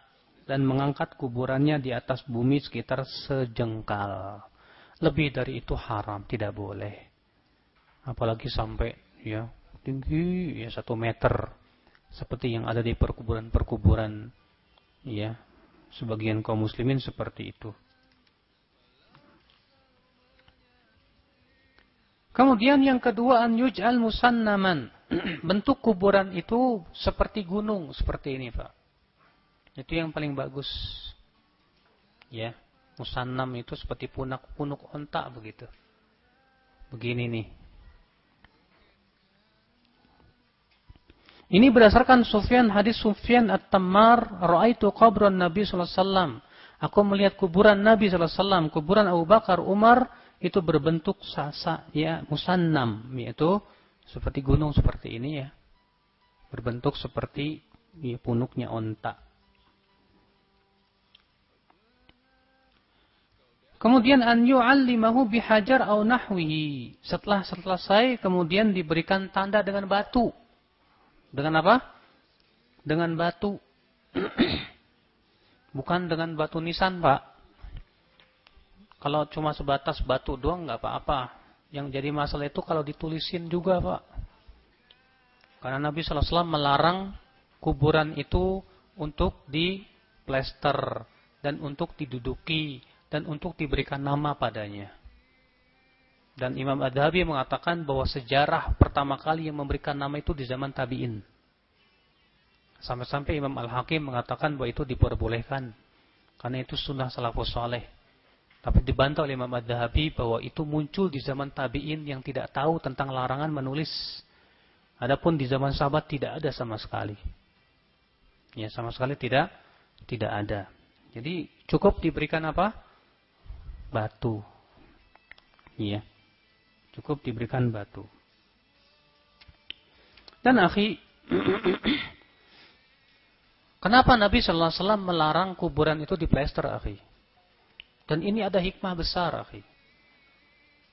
dan mengangkat kuburannya di atas bumi sekitar sejengkal. Lebih dari itu haram, tidak boleh. Apalagi sampai ya tinggi ya satu meter seperti yang ada di perkuburan-perkuburan ya sebagian kaum muslimin seperti itu. Kemudian yang kedua an yuj'al musannaman. [CLEARS THROAT] Bentuk kuburan itu seperti gunung seperti ini, Pak. Itu yang paling bagus. Ya, musannam itu seperti punak punuk ontak begitu. Begini nih. Ini berdasarkan Sufyan hadis Sufyan At-Tammar, "Ra'aitu qabran Nabi sallallahu alaihi wasallam." Aku melihat kuburan Nabi sallallahu alaihi wasallam, kuburan Abu Bakar, Umar itu berbentuk sasa ya musannam yaitu seperti gunung seperti ini ya berbentuk seperti ya, punuknya onta Kemudian an yu'allimahu bihajar au nahwihi. Setelah selesai kemudian diberikan tanda dengan batu. Dengan apa? Dengan batu. [CLEARS THROAT] Bukan dengan batu nisan, Pak. Kalau cuma sebatas batu doang nggak apa-apa. Yang jadi masalah itu kalau ditulisin juga pak. Karena Nabi SAW melarang kuburan itu untuk diplester dan untuk diduduki dan untuk diberikan nama padanya. Dan Imam Adhabi mengatakan bahwa sejarah pertama kali yang memberikan nama itu di zaman tabi'in. Sampai-sampai Imam Al-Hakim mengatakan bahwa itu diperbolehkan. Karena itu sunnah salafus saleh. Tapi dibantah oleh Imam Ad-Dahabi bahwa itu muncul di zaman tabi'in yang tidak tahu tentang larangan menulis. Adapun di zaman sahabat tidak ada sama sekali. Ya, sama sekali tidak tidak ada. Jadi cukup diberikan apa? Batu. Iya. Cukup diberikan batu. Dan akhi [CLEARS THROAT] Kenapa Nabi sallallahu alaihi wasallam melarang kuburan itu diplester, akhi? Dan ini ada hikmah besar, akhi.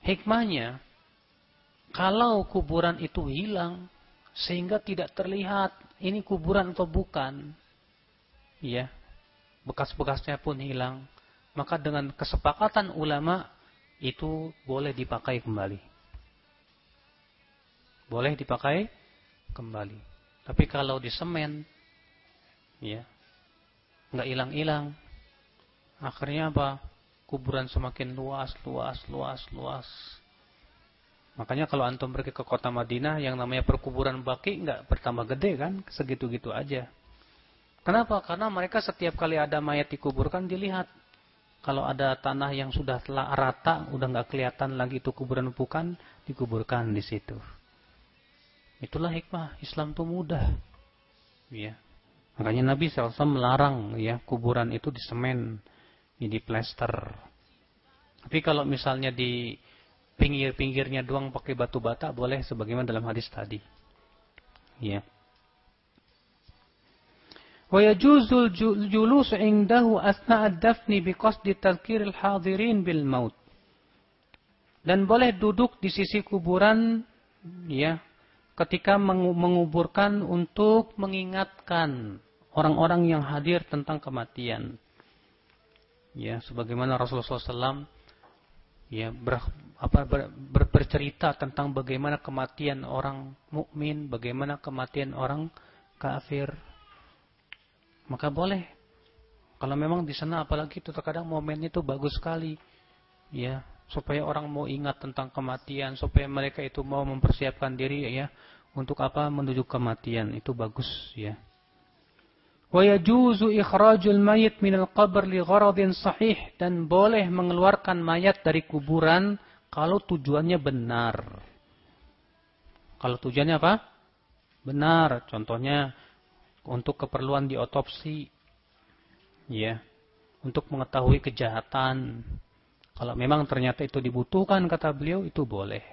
Hikmahnya, kalau kuburan itu hilang, sehingga tidak terlihat ini kuburan atau bukan, ya, bekas-bekasnya pun hilang, maka dengan kesepakatan ulama itu boleh dipakai kembali. Boleh dipakai kembali. Tapi kalau di semen, ya, nggak hilang-hilang, akhirnya apa? kuburan semakin luas, luas, luas, luas. Makanya kalau antum pergi ke kota Madinah yang namanya perkuburan baki nggak bertambah gede kan, segitu-gitu aja. Kenapa? Karena mereka setiap kali ada mayat dikuburkan dilihat. Kalau ada tanah yang sudah telah rata, udah nggak kelihatan lagi itu kuburan bukan, dikuburkan di situ. Itulah hikmah Islam itu mudah. Ya. Makanya Nabi SAW melarang ya kuburan itu disemen ini di plester. Tapi kalau misalnya di pinggir-pinggirnya doang pakai batu bata boleh sebagaimana dalam hadis tadi. Ya. Julus indahu asna ad-dafni biqasdi tadhkiril hadirin bil maut. Dan boleh duduk di sisi kuburan ya ketika menguburkan untuk mengingatkan orang-orang yang hadir tentang kematian ya sebagaimana Rasulullah SAW ya ber, apa ber, ber, bercerita tentang bagaimana kematian orang mukmin, bagaimana kematian orang kafir. Maka boleh kalau memang di sana apalagi itu terkadang momen itu bagus sekali. Ya, supaya orang mau ingat tentang kematian, supaya mereka itu mau mempersiapkan diri ya untuk apa menuju kematian. Itu bagus ya. Wa yajuzu ikhrajul mayit minal qabr li gharadin sahih dan boleh mengeluarkan mayat dari kuburan kalau tujuannya benar. Kalau tujuannya apa? Benar. Contohnya untuk keperluan diotopsi. Ya. Untuk mengetahui kejahatan. Kalau memang ternyata itu dibutuhkan kata beliau itu boleh.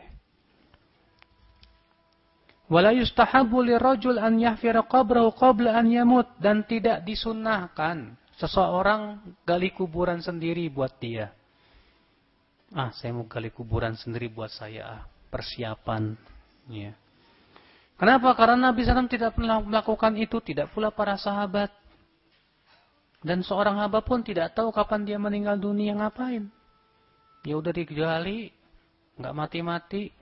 Wala yustahabu lirajul an yahfira qabrahu qabla an yamut dan tidak disunnahkan seseorang gali kuburan sendiri buat dia. Ah, saya mau gali kuburan sendiri buat saya. Ah, persiapan. Ya. Kenapa? Karena Nabi SAW tidak pernah melakukan itu. Tidak pula para sahabat. Dan seorang hamba pun tidak tahu kapan dia meninggal dunia ngapain. Ya udah digali, nggak mati-mati.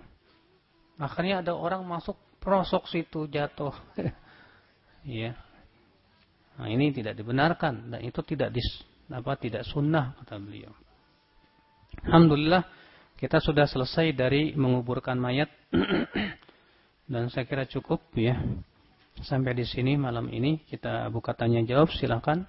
Akhirnya ada orang masuk prosok situ jatuh. [LAUGHS] ya. Nah, ini tidak dibenarkan dan itu tidak dis, apa tidak sunnah kata beliau. Alhamdulillah kita sudah selesai dari menguburkan mayat [CLEARS THROAT] dan saya kira cukup ya. Sampai di sini malam ini kita buka tanya jawab silakan.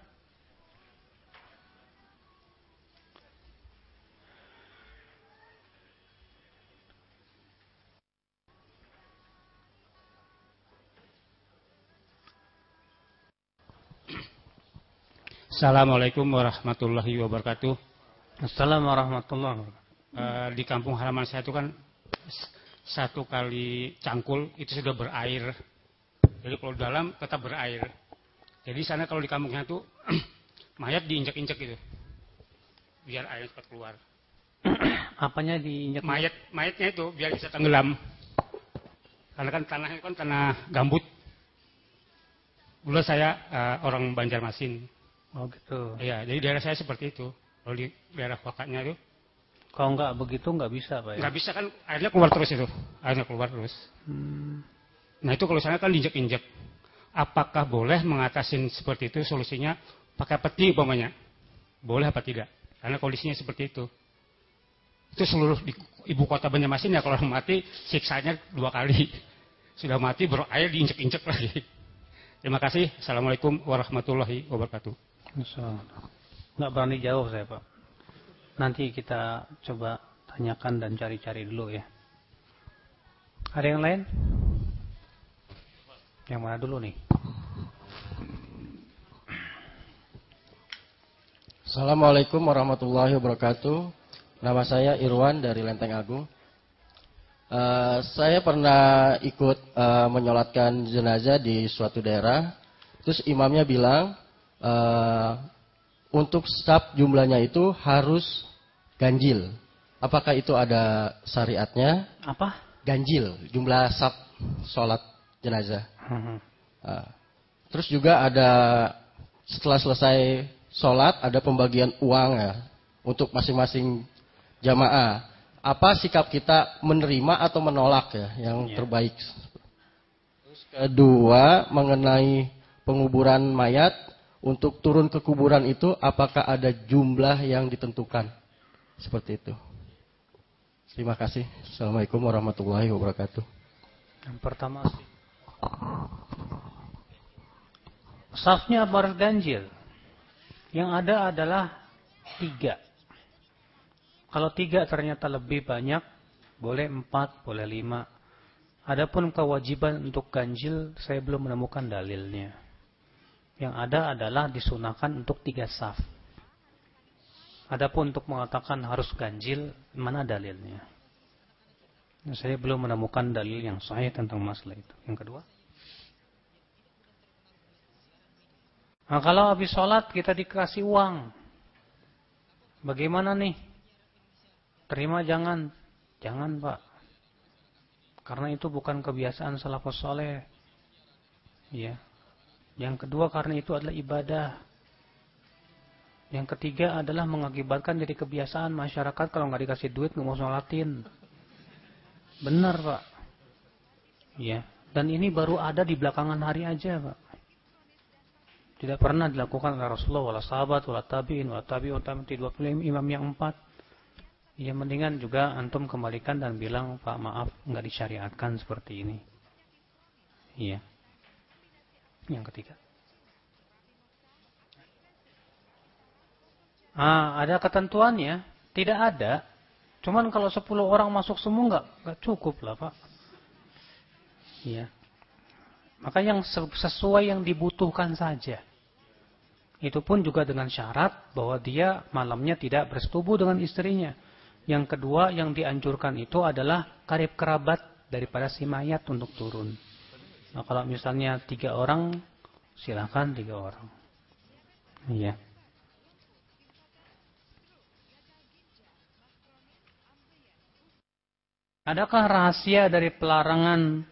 Assalamualaikum warahmatullahi wabarakatuh. Assalamualaikum warahmatullahi wabarakatuh. Uh, di kampung halaman saya itu kan satu kali cangkul itu sudah berair. Jadi kalau dalam tetap berair. Jadi sana kalau di kampungnya itu [CLEARS THROAT] mayat diinjak-injak gitu. Biar air cepat keluar. [CLEARS THROAT] Apanya diinjak? Mayat mayatnya itu biar bisa tenggelam. Karena kan tanahnya kan tanah gambut. Dulu saya uh, orang Banjarmasin. Oh gitu. Iya, jadi daerah saya seperti itu. Kalau di daerah kokaknya itu. Kalau nggak begitu nggak bisa Pak ya? Nggak bisa kan airnya keluar terus itu. Airnya keluar terus. Hmm. Nah itu kalau sana kan diinjek-injek. Apakah boleh mengatasin seperti itu solusinya pakai peti umpamanya? Boleh apa tidak? Karena kondisinya seperti itu. Itu seluruh di ibu kota Banjarmasin ya kalau mati siksanya dua kali. [LAUGHS] Sudah mati baru air diinjek-injek lagi. Terima kasih. Assalamualaikum warahmatullahi wabarakatuh. Nggak berani jawab saya Pak. Nanti kita coba tanyakan dan cari-cari dulu ya. Ada yang lain? Yang mana dulu nih? Assalamualaikum warahmatullahi wabarakatuh. Nama saya Irwan dari Lenteng Agung. Uh, saya pernah ikut uh, menyolatkan jenazah di suatu daerah. Terus imamnya bilang, uh, untuk sab jumlahnya itu harus ganjil. Apakah itu ada syariatnya? Apa? Ganjil, jumlah sab sholat jenazah. Hmm. Uh, terus juga ada setelah selesai sholat ada pembagian uang ya untuk masing-masing jamaah. Apa sikap kita menerima atau menolak ya yang yeah. terbaik? Terus kedua mengenai penguburan mayat untuk turun ke kuburan itu apakah ada jumlah yang ditentukan? Seperti itu. Terima kasih. Assalamualaikum warahmatullahi wabarakatuh. Yang pertama. Safnya harus ganjil. Yang ada adalah tiga. Kalau tiga ternyata lebih banyak, boleh empat, boleh lima. Adapun kewajiban untuk ganjil, saya belum menemukan dalilnya. Yang ada adalah disunahkan untuk tiga saf. Adapun untuk mengatakan harus ganjil, mana dalilnya? Nah, saya belum menemukan dalil yang sahih tentang masalah itu. Yang kedua. Nah, kalau habis sholat kita dikasih uang. Bagaimana nih? Terima jangan? Jangan pak. Karena itu bukan kebiasaan salafus soleh. Ya, yang kedua karena itu adalah ibadah. Yang ketiga adalah mengakibatkan jadi kebiasaan masyarakat kalau nggak dikasih duit nggak mau sholatin. Benar pak. Ya. Dan ini baru ada di belakangan hari aja pak. Tidak pernah dilakukan oleh Rasulullah, wala sahabat, wala tabi'in, wala tabi'un, tabi'in, 25 imam yang empat. Ya mendingan juga antum kembalikan dan bilang, Pak maaf, nggak disyariatkan seperti ini. Iya. Yang ketiga. Ah, ada ketentuannya? Tidak ada. Cuman kalau 10 orang masuk semua nggak nggak cukup lah pak. Iya. Maka yang sesuai yang dibutuhkan saja. Itu pun juga dengan syarat bahwa dia malamnya tidak bersetubuh dengan istrinya. Yang kedua yang dianjurkan itu adalah karib kerabat daripada si mayat untuk turun. Nah kalau misalnya tiga orang, silakan tiga orang. Iya. Adakah rahasia dari pelarangan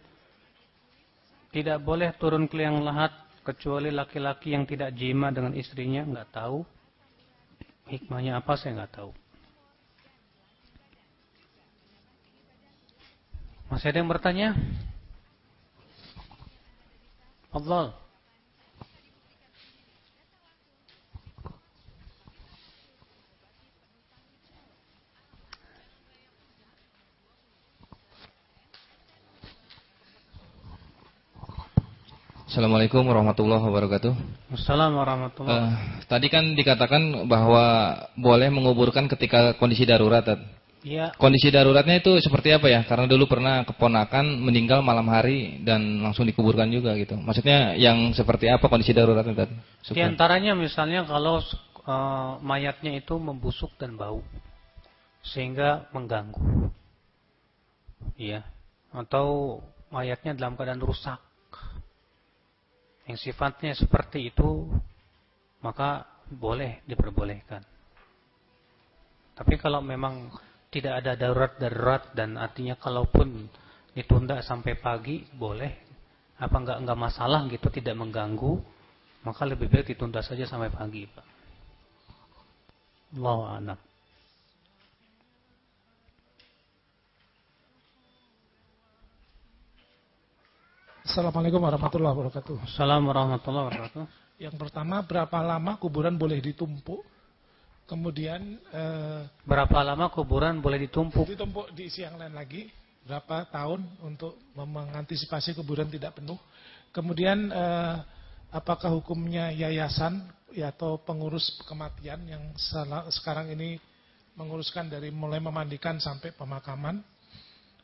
tidak boleh turun ke liang lahat kecuali laki-laki yang tidak jima dengan istrinya? Enggak tahu. Hikmahnya apa saya enggak tahu. Masih ada yang bertanya? Allah. Assalamualaikum warahmatullahi wabarakatuh. Assalamualaikum warahmatullahi uh, Tadi kan dikatakan bahwa boleh menguburkan ketika kondisi darurat. Iya. Kondisi daruratnya itu seperti apa ya? Karena dulu pernah keponakan meninggal malam hari dan langsung dikuburkan juga gitu. Maksudnya yang seperti apa kondisi daruratnya tadi? Di antaranya misalnya kalau uh, mayatnya itu membusuk dan bau sehingga mengganggu. Iya. Atau mayatnya dalam keadaan rusak yang sifatnya seperti itu maka boleh diperbolehkan. Tapi kalau memang tidak ada darurat-darurat dan artinya kalaupun ditunda sampai pagi boleh apa enggak enggak masalah gitu tidak mengganggu maka lebih baik ditunda saja sampai pagi Pak. Allahu a'lam. Assalamualaikum warahmatullahi wabarakatuh. Assalamualaikum warahmatullahi wabarakatuh. Yang pertama, berapa lama kuburan boleh ditumpuk? Kemudian eh, berapa lama kuburan boleh ditumpuk? Ditumpuk di siang lain lagi. Berapa tahun untuk mengantisipasi kuburan tidak penuh? Kemudian eh, apakah hukumnya yayasan ya, atau pengurus kematian yang sekarang ini menguruskan dari mulai memandikan sampai pemakaman?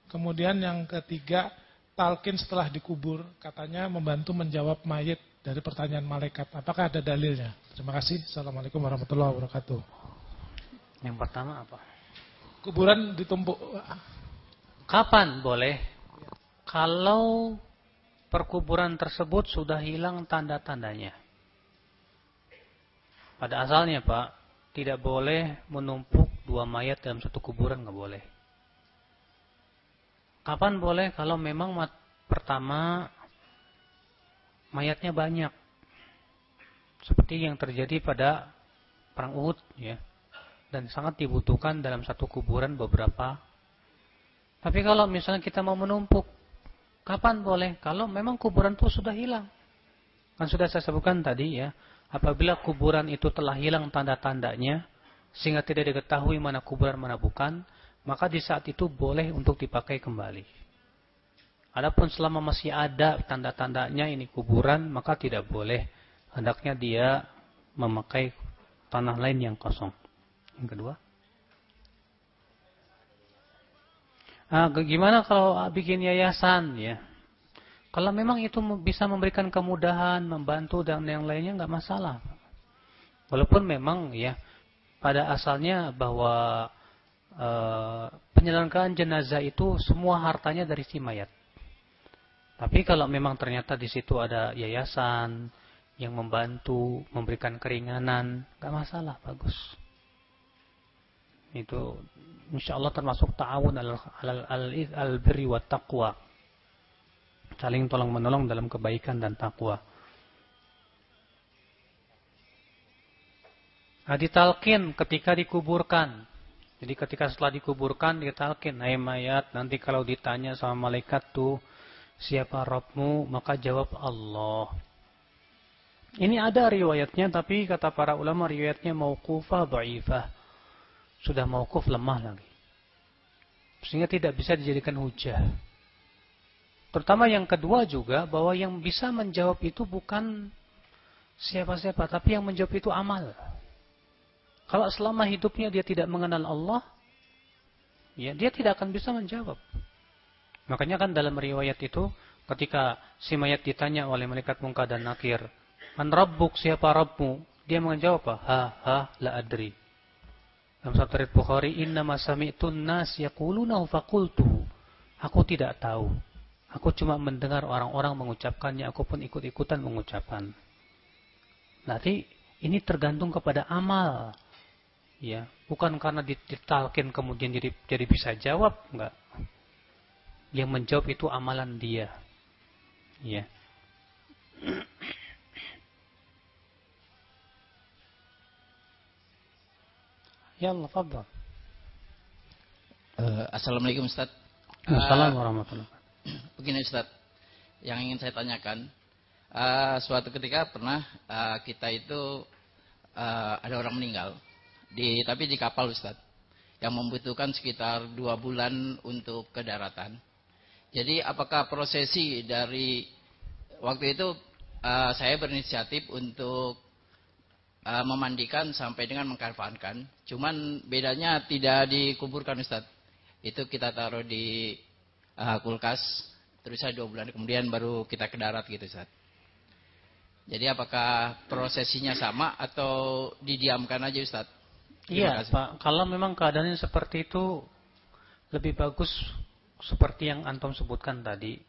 Kemudian yang ketiga talqin setelah dikubur katanya membantu menjawab mayat dari pertanyaan malaikat. Apakah ada dalilnya? Terima kasih. Assalamualaikum warahmatullahi wabarakatuh. Yang pertama apa? Kuburan ditumpuk. Kapan boleh? Kalau perkuburan tersebut sudah hilang tanda-tandanya. Pada asalnya Pak, tidak boleh menumpuk dua mayat dalam satu kuburan, nggak boleh. Kapan boleh kalau memang mat, pertama mayatnya banyak. Seperti yang terjadi pada perang Uhud ya. Dan sangat dibutuhkan dalam satu kuburan beberapa. Tapi kalau misalnya kita mau menumpuk, kapan boleh? Kalau memang kuburan itu sudah hilang. Kan sudah saya sebutkan tadi ya, apabila kuburan itu telah hilang tanda-tandanya sehingga tidak diketahui mana kuburan mana bukan, maka di saat itu boleh untuk dipakai kembali. Adapun selama masih ada tanda-tandanya ini kuburan, maka tidak boleh. Hendaknya dia memakai tanah lain yang kosong. Yang kedua. Nah, gimana kalau bikin yayasan ya? Kalau memang itu bisa memberikan kemudahan, membantu dan yang lainnya nggak masalah. Walaupun memang ya pada asalnya bahwa Eh, penyelenggaraan jenazah itu semua hartanya dari si mayat. Tapi kalau memang ternyata di situ ada yayasan yang membantu, memberikan keringanan, nggak masalah, bagus. Itu insya Allah termasuk ta'awun al, al, al, al birri wa taqwa. Saling tolong menolong dalam kebaikan dan takwa. Nah, ditalkin ketika dikuburkan. Jadi ketika setelah dikuburkan ditalkin, hai mayat, nanti kalau ditanya sama malaikat tuh siapa Robmu, maka jawab Allah. Ini ada riwayatnya, tapi kata para ulama riwayatnya mauqufah dhaifah. Sudah mauquf lemah lagi. Sehingga tidak bisa dijadikan hujah. Terutama yang kedua juga, bahwa yang bisa menjawab itu bukan siapa-siapa, tapi yang menjawab itu amal. Kalau selama hidupnya dia tidak mengenal Allah, ya dia tidak akan bisa menjawab. Makanya kan dalam riwayat itu ketika si mayat ditanya oleh malaikat mungkar dan nakir, "Man rabbuk? Siapa Rabbmu?" Dia menjawab apa? Ha ha la adri. Dalam satu riwayat Bukhari, "Inna ma sami'tun nas yaquluna faqultu." Aku tidak tahu. Aku cuma mendengar orang-orang mengucapkannya, aku pun ikut-ikutan mengucapkan. Nanti ini tergantung kepada amal. Ya, bukan karena ditalkin kemudian jadi jadi bisa jawab, enggak. Yang menjawab itu amalan dia. Ya. Ya Allah, fadal. Uh, Assalamualaikum Ustaz. Assalamualaikum warahmatullahi wabarakatuh. Begini Ustaz, yang ingin saya tanyakan. Uh, suatu ketika pernah uh, kita itu uh, ada orang meninggal, di, tapi di kapal Ustaz, yang membutuhkan sekitar dua bulan untuk ke daratan. Jadi apakah prosesi dari waktu itu uh, saya berinisiatif untuk uh, memandikan sampai dengan mengkarfankan. Cuman bedanya tidak dikuburkan Ustaz. Itu kita taruh di uh, kulkas. Terus saya dua bulan kemudian baru kita ke darat gitu Ustaz. Jadi apakah prosesinya sama atau didiamkan aja Ustaz? Iya Pak, kalau memang keadaannya seperti itu lebih bagus seperti yang Antum sebutkan tadi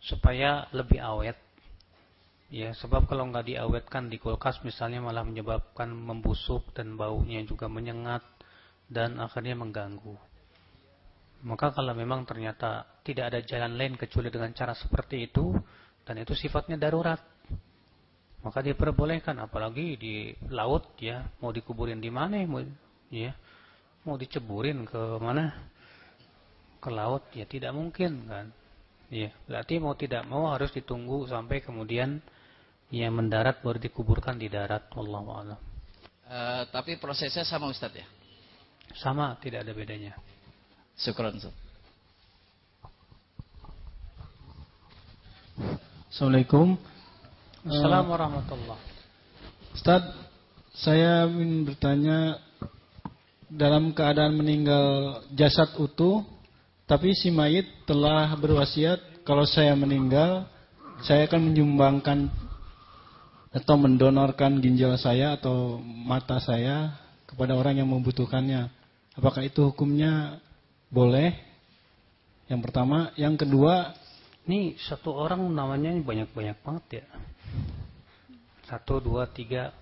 supaya lebih awet Ya, sebab kalau nggak diawetkan di kulkas misalnya malah menyebabkan membusuk dan baunya juga menyengat dan akhirnya mengganggu. Maka kalau memang ternyata tidak ada jalan lain kecuali dengan cara seperti itu dan itu sifatnya darurat, maka diperbolehkan apalagi di laut ya, mau dikuburin di mana mau ya, mau diceburin ke mana? Ke laut ya tidak mungkin kan. Ya, berarti mau tidak mau harus ditunggu sampai kemudian yang mendarat baru dikuburkan di darat. Wallahu a'lam. Uh, tapi prosesnya sama Ustaz ya? Sama, tidak ada bedanya. Syukran Ustaz. Assalamualaikum. Assalamualaikum warahmatullahi Ustaz, saya ingin bertanya dalam keadaan meninggal jasad utuh, tapi si mayit telah berwasiat kalau saya meninggal, saya akan menyumbangkan atau mendonorkan ginjal saya atau mata saya kepada orang yang membutuhkannya. Apakah itu hukumnya boleh? Yang pertama, yang kedua, ini satu orang namanya banyak-banyak banget ya. Satu, dua, tiga.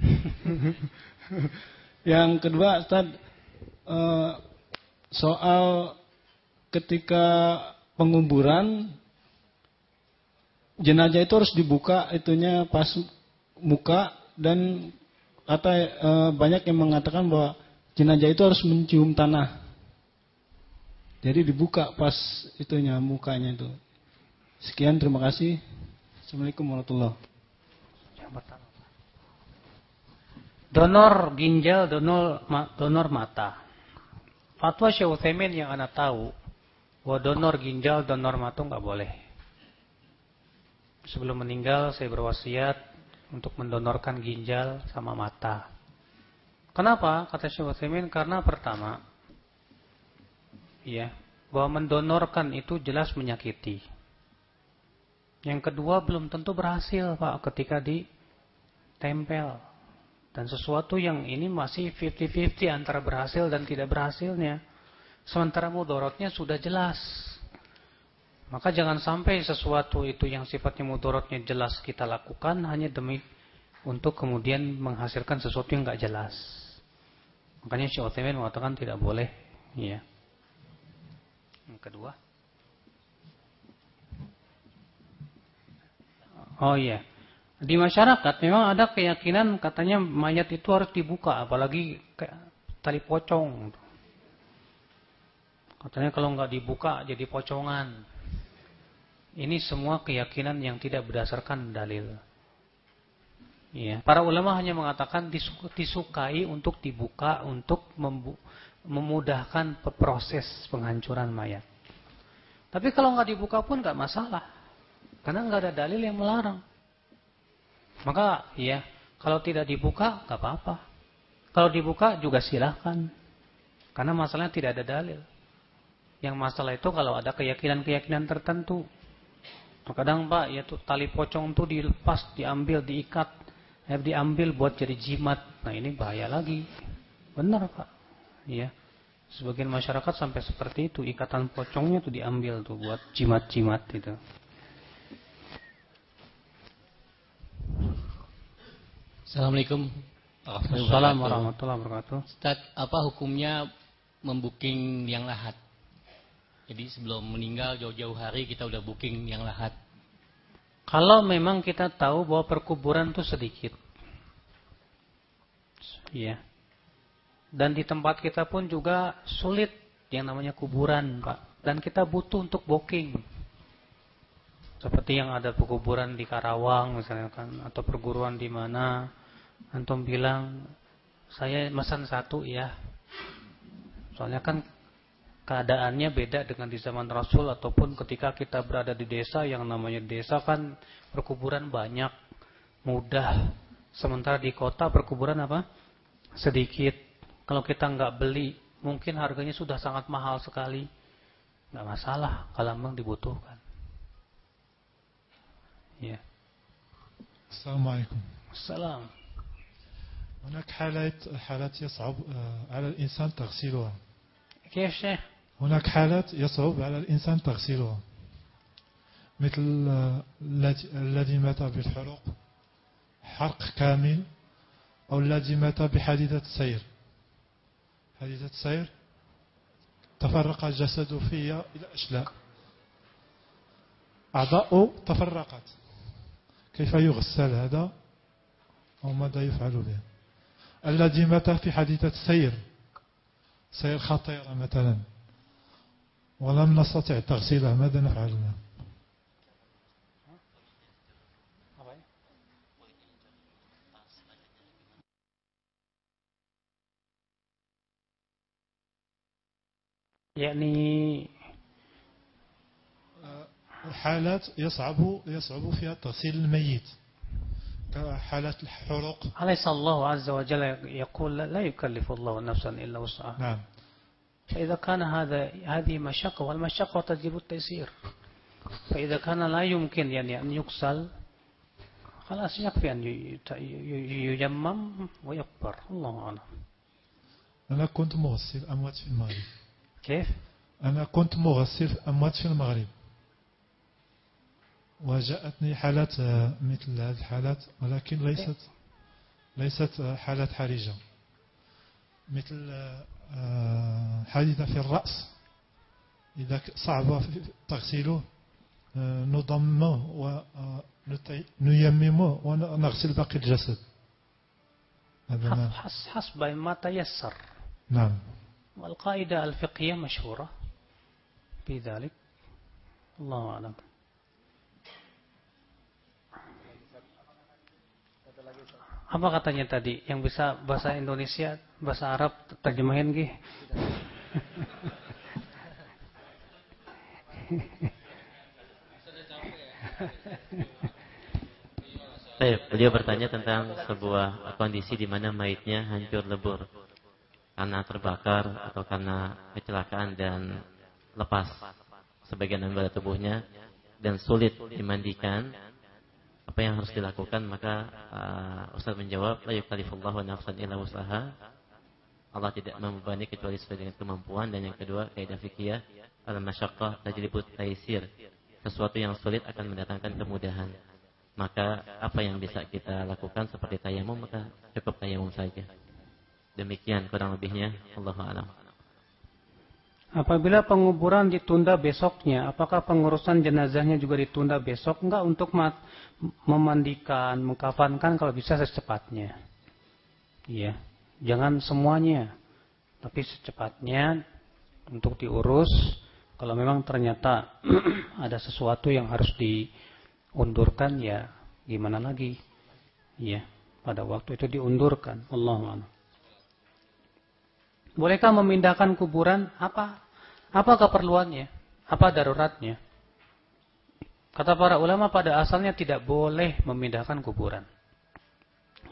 [LAUGHS] yang kedua, Ustaz, eh, soal ketika penguburan jenazah itu harus dibuka itunya pas muka dan kata e, banyak yang mengatakan bahwa jenazah itu harus mencium tanah. Jadi dibuka pas itunya mukanya itu. Sekian terima kasih. Assalamualaikum warahmatullahi wabarakatuh. Donor ginjal, donor donor mata. Fatwa Syekh Utsaimin yang anak tahu bahwa donor ginjal, donor mata nggak boleh sebelum meninggal saya berwasiat untuk mendonorkan ginjal sama mata. Kenapa? Kata Syekh Utsaimin karena pertama ya, bahwa mendonorkan itu jelas menyakiti. Yang kedua belum tentu berhasil, Pak, ketika ditempel. Dan sesuatu yang ini masih 50-50 antara berhasil dan tidak berhasilnya. Sementara mudorotnya sudah jelas. Maka jangan sampai sesuatu itu yang sifatnya mudorotnya jelas kita lakukan hanya demi untuk kemudian menghasilkan sesuatu yang nggak jelas. Makanya Syekh Utsaimin mengatakan tidak boleh, ya. Yang kedua. Oh iya. Di masyarakat memang ada keyakinan katanya mayat itu harus dibuka apalagi tali pocong. Katanya kalau nggak dibuka jadi pocongan. Ini semua keyakinan yang tidak berdasarkan dalil. Ya, para ulama hanya mengatakan disukai untuk dibuka untuk memudahkan proses penghancuran mayat. Tapi kalau nggak dibuka pun nggak masalah, karena nggak ada dalil yang melarang. Maka ya kalau tidak dibuka nggak apa-apa. Kalau dibuka juga silahkan. Karena masalahnya tidak ada dalil. Yang masalah itu kalau ada keyakinan-keyakinan tertentu. Terkadang Pak, ya tuh tali pocong tuh dilepas, diambil, diikat, ya, diambil buat jadi jimat. Nah ini bahaya lagi. Benar Pak. Ya. Sebagian masyarakat sampai seperti itu, ikatan pocongnya tuh diambil tuh buat jimat-jimat itu. Assalamualaikum. Assalamualaikum warahmatullahi wabarakatuh. Ustaz, apa hukumnya membooking yang lahat? Jadi sebelum meninggal jauh-jauh hari kita udah booking yang lahat. Kalau memang kita tahu bahwa perkuburan itu sedikit. Iya. Dan di tempat kita pun juga sulit yang namanya kuburan, Pak. Dan kita butuh untuk booking. Seperti yang ada perkuburan di Karawang misalnya kan atau perguruan di mana antum bilang saya pesan satu ya. Soalnya kan keadaannya beda dengan di zaman Rasul ataupun ketika kita berada di desa yang namanya desa kan perkuburan banyak, mudah. Sementara di kota perkuburan apa? Sedikit kalau kita nggak beli, mungkin harganya sudah sangat mahal sekali. Nggak masalah kalau memang dibutuhkan. Ya. Assalamualaikum. Assalam. هناك حالات حالات يصعب على الإنسان تغسيلها. كيف شيخ؟ هناك حالات يصعب على الإنسان تغسيلها. مثل الذي مات بالحروق حرق كامل أو الذي مات بحادثة سير. حادثة السير تفرق الجسد فيها إلى أشلاء. أعضاء تفرقت. كيف يغسل هذا؟ أو ماذا يفعل به؟ الذي مات في حادثة سير سير خطيرة مثلا. ولم نستطع تغسيله ماذا نفعل يعني حالات يصعب يصعب فيها تغسيل الميت. كحالات الحروق. أليس الله عز وجل يقول لا يكلف الله نفسا إلا وسعها؟ نعم. فإذا كان هذا هذه مشقة والمشقة تجلب التيسير. فإذا كان لا يمكن يعني أن يغسل خلاص يكفي أن يجمم ويقبر الله أعلم. أنا كنت مغسل أموات في المغرب. كيف؟ أنا كنت مغسل أموات في المغرب. وجاءتني حالات مثل هذه الحالات ولكن ليست ليست حالات حرجة. مثل حادثة في الرأس. إذا صعب تغسيله نضمه ونيممه ونغسل باقي الجسد. هذا حسب ما تيسر. نعم. والقاعدة الفقهية مشهورة في ذلك. الله أعلم. Apa katanya tadi? Yang bisa bahasa Indonesia, bahasa Arab terjemahin gih. Baik, beliau bertanya tentang sebuah kondisi di mana mayitnya hancur lebur karena terbakar atau karena kecelakaan dan lepas sebagian anggota tubuhnya dan sulit dimandikan. Apa yang harus dilakukan? Maka uh, Ustaz menjawab la yukallifullahu nafsan illa usaha Allah tidak membebani kecuali sesuai dengan kemampuan dan yang kedua kaidah fikih al masyaqqah tajlibut taisir sesuatu yang sulit akan mendatangkan kemudahan maka apa yang bisa kita lakukan seperti tayamum maka cukup tayamum saja Demikian kurang lebihnya. Allahu a'lam. Apabila penguburan ditunda besoknya, apakah pengurusan jenazahnya juga ditunda besok? Enggak untuk memandikan, mengkafankan kalau bisa secepatnya. Iya, jangan semuanya. Tapi secepatnya untuk diurus kalau memang ternyata [CLEARS THROAT] ada sesuatu yang harus diundurkan ya gimana lagi? Iya, pada waktu itu diundurkan. Allahu Bolehkah memindahkan kuburan? Apa? Apa keperluannya? Apa daruratnya? Kata para ulama pada asalnya tidak boleh memindahkan kuburan.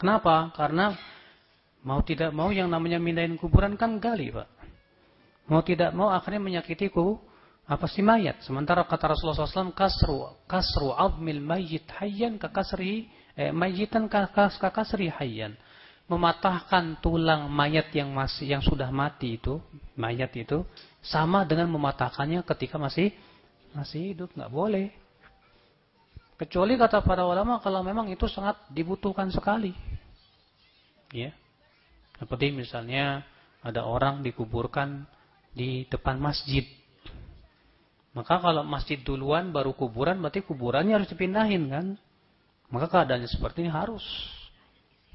Kenapa? Karena Mau tidak mau yang namanya mindahin kuburan kan gali, Pak. Mau tidak mau akhirnya menyakiti ku apa sih mayat. Sementara kata Rasulullah SAW, kasru kasru azmil mayyit hayyan ka kasri eh, mayyitan ka, ka kasri hayyan. Mematahkan tulang mayat yang masih yang sudah mati itu, mayat itu sama dengan mematahkannya ketika masih masih hidup, nggak boleh. Kecuali kata para ulama kalau memang itu sangat dibutuhkan sekali. Ya. Seperti misalnya ada orang dikuburkan di depan masjid. Maka kalau masjid duluan baru kuburan berarti kuburannya harus dipindahin kan. Maka keadaannya seperti ini harus.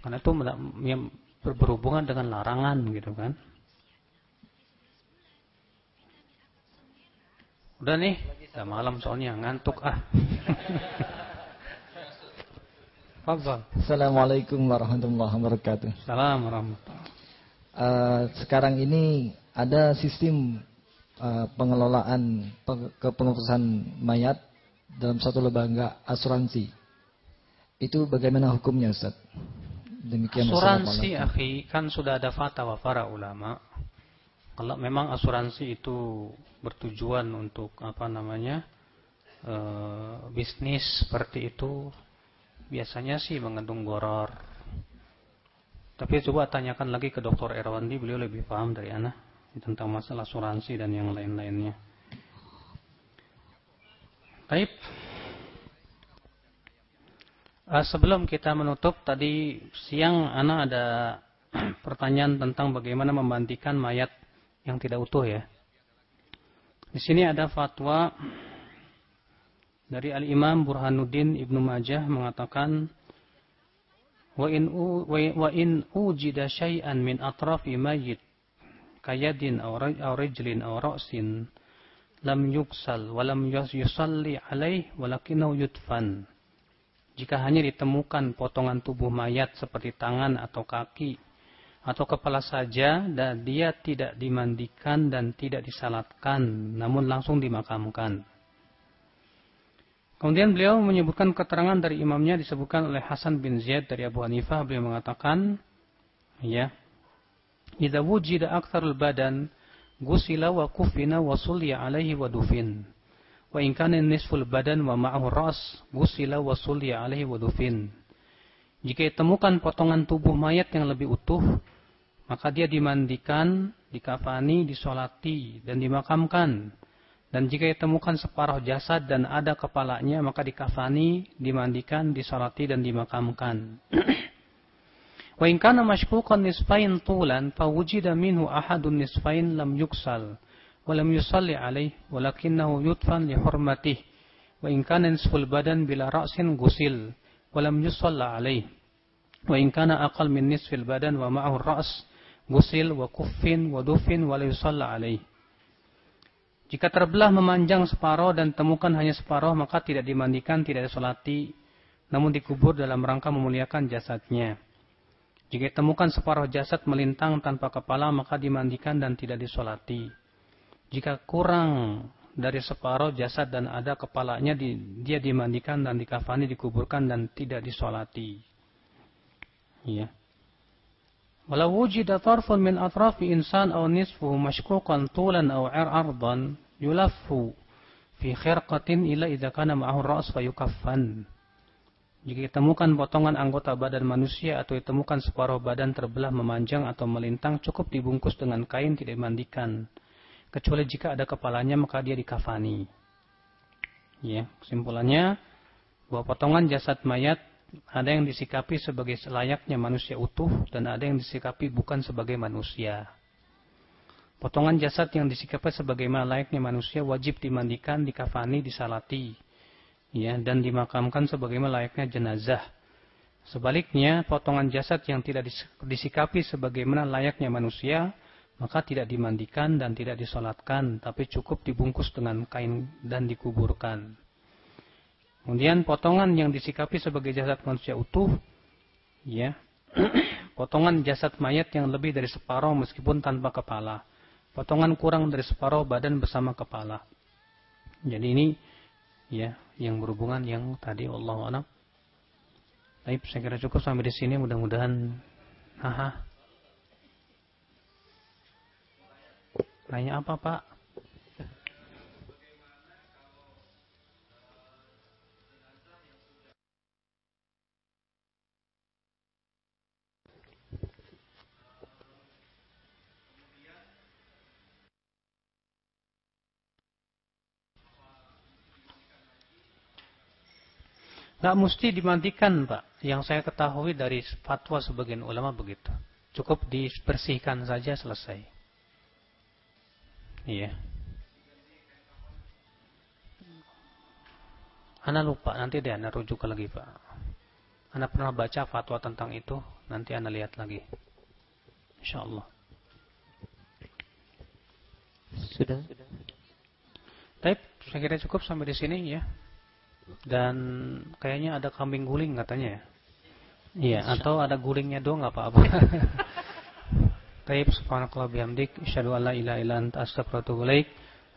Karena itu berhubungan dengan larangan gitu kan. Udah nih, udah malam soalnya ngantuk ah. [LAUGHS] Fadhal. Assalamualaikum warahmatullahi wabarakatuh. Assalamualaikum warahmatullahi uh, Sekarang ini ada sistem uh, pengelolaan kepengurusan mayat dalam satu lembaga asuransi. Itu bagaimana hukumnya Ustaz? Demikian asuransi akhi kan sudah ada fatwa para ulama. Kalau memang asuransi itu bertujuan untuk apa namanya? Uh, bisnis seperti itu biasanya sih mengandung goror. Tapi coba tanyakan lagi ke dokter Erwandi, beliau lebih paham dari Ana tentang masalah asuransi dan yang lain-lainnya. Baik. Uh, sebelum kita menutup tadi siang Ana ada [CLEARS THROAT] pertanyaan tentang bagaimana membantikan mayat yang tidak utuh ya. Di sini ada fatwa dari Al-Imam Burhanuddin Ibnu Majah mengatakan wa in u, wa in min atrafi mayyit kayadin aw rajlin aw ra'sin lam yuksal wa lam yusalli alaih walakinahu yudfan. Jika hanya ditemukan potongan tubuh mayat seperti tangan atau kaki atau kepala saja dan dia tidak dimandikan dan tidak disalatkan namun langsung dimakamkan Kemudian beliau menyebutkan keterangan dari imamnya disebutkan oleh Hasan bin Zaid dari Abu Hanifah. Beliau mengatakan, ya, Idza wujida aktsarul badan gusila wa kufina wa sulya alaihi wa dufin. Wa in nisful badan wa ma'ahu ras gusila wa sulya alaihi wa dufin. Jika ditemukan potongan tubuh mayat yang lebih utuh, maka dia dimandikan, dikafani, disolati, dan dimakamkan. Dan jika ditemukan separuh jasad dan ada kepalanya, maka dikafani, dimandikan, disolati, dan dimakamkan. [CLEARS THROAT] Wa in kana mashkukan nisfain tulan, fawujida minhu ahadun nisfain lam yuksal, wa lam yusalli alaih, walakinnahu yudfan li hurmatih. Wa in kana nisful badan bila ra'sin gusil, wa lam yusalla alaih. Wa in kana aqal min nisfil badan wa ma'ahu ra's, gusil wa kuffin wa dufin wa la yusalla alaih. Jika terbelah memanjang separuh dan temukan hanya separuh, maka tidak dimandikan, tidak disolati, namun dikubur dalam rangka memuliakan jasadnya. Jika ditemukan separuh jasad melintang tanpa kepala, maka dimandikan dan tidak disolati. Jika kurang dari separuh jasad dan ada kepalanya, dia dimandikan dan dikafani, dikuburkan dan tidak disolati. Ya. Walau wujida tarfun min atrafi insan aw nisfuhu mashkukan tulan aw ardan yulaffu fi khirqatin ila idza kana ma'ahu ra's fayukaffan. Jika ditemukan potongan anggota badan manusia atau ditemukan separuh badan terbelah memanjang atau melintang cukup dibungkus dengan kain tidak dimandikan. Kecuali jika ada kepalanya maka dia dikafani. Ya, kesimpulannya bahwa potongan jasad mayat ada yang disikapi sebagai selayaknya manusia utuh dan ada yang disikapi bukan sebagai manusia. Potongan jasad yang disikapi sebagaimana layaknya manusia wajib dimandikan, dikafani, disalati, ya, dan dimakamkan sebagaimana layaknya jenazah. Sebaliknya, potongan jasad yang tidak disikapi sebagaimana layaknya manusia, maka tidak dimandikan dan tidak disolatkan, tapi cukup dibungkus dengan kain dan dikuburkan. Kemudian potongan yang disikapi sebagai jasad manusia utuh, ya, [CLEARS THROAT] potongan jasad mayat yang lebih dari separoh meskipun tanpa kepala, potongan kurang dari separoh badan bersama kepala. Jadi ini ya yang berhubungan yang tadi Allah alam. Tapi saya kira cukup sampai di sini mudah-mudahan haha. Tanya apa, Pak? Nggak mesti dimandikan, Pak. Yang saya ketahui dari fatwa sebagian ulama begitu. Cukup dibersihkan saja selesai. Iya. Ana lupa, nanti deh Ana rujuk lagi, Pak. Ana pernah baca fatwa tentang itu, nanti Ana lihat lagi. Insya Allah. Sudah. Baik, saya kira cukup sampai di sini ya. Dan kayaknya ada kambing guling katanya ya. Iya, atau ada gulingnya doang nggak apa-apa. [LAUGHS] Taib subhanakallah bihamdik asyhadu an la ilaha illa anta astaghfiruka wa atubu ilaik.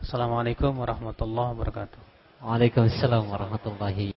Assalamualaikum warahmatullahi wabarakatuh. Waalaikumsalam warahmatullahi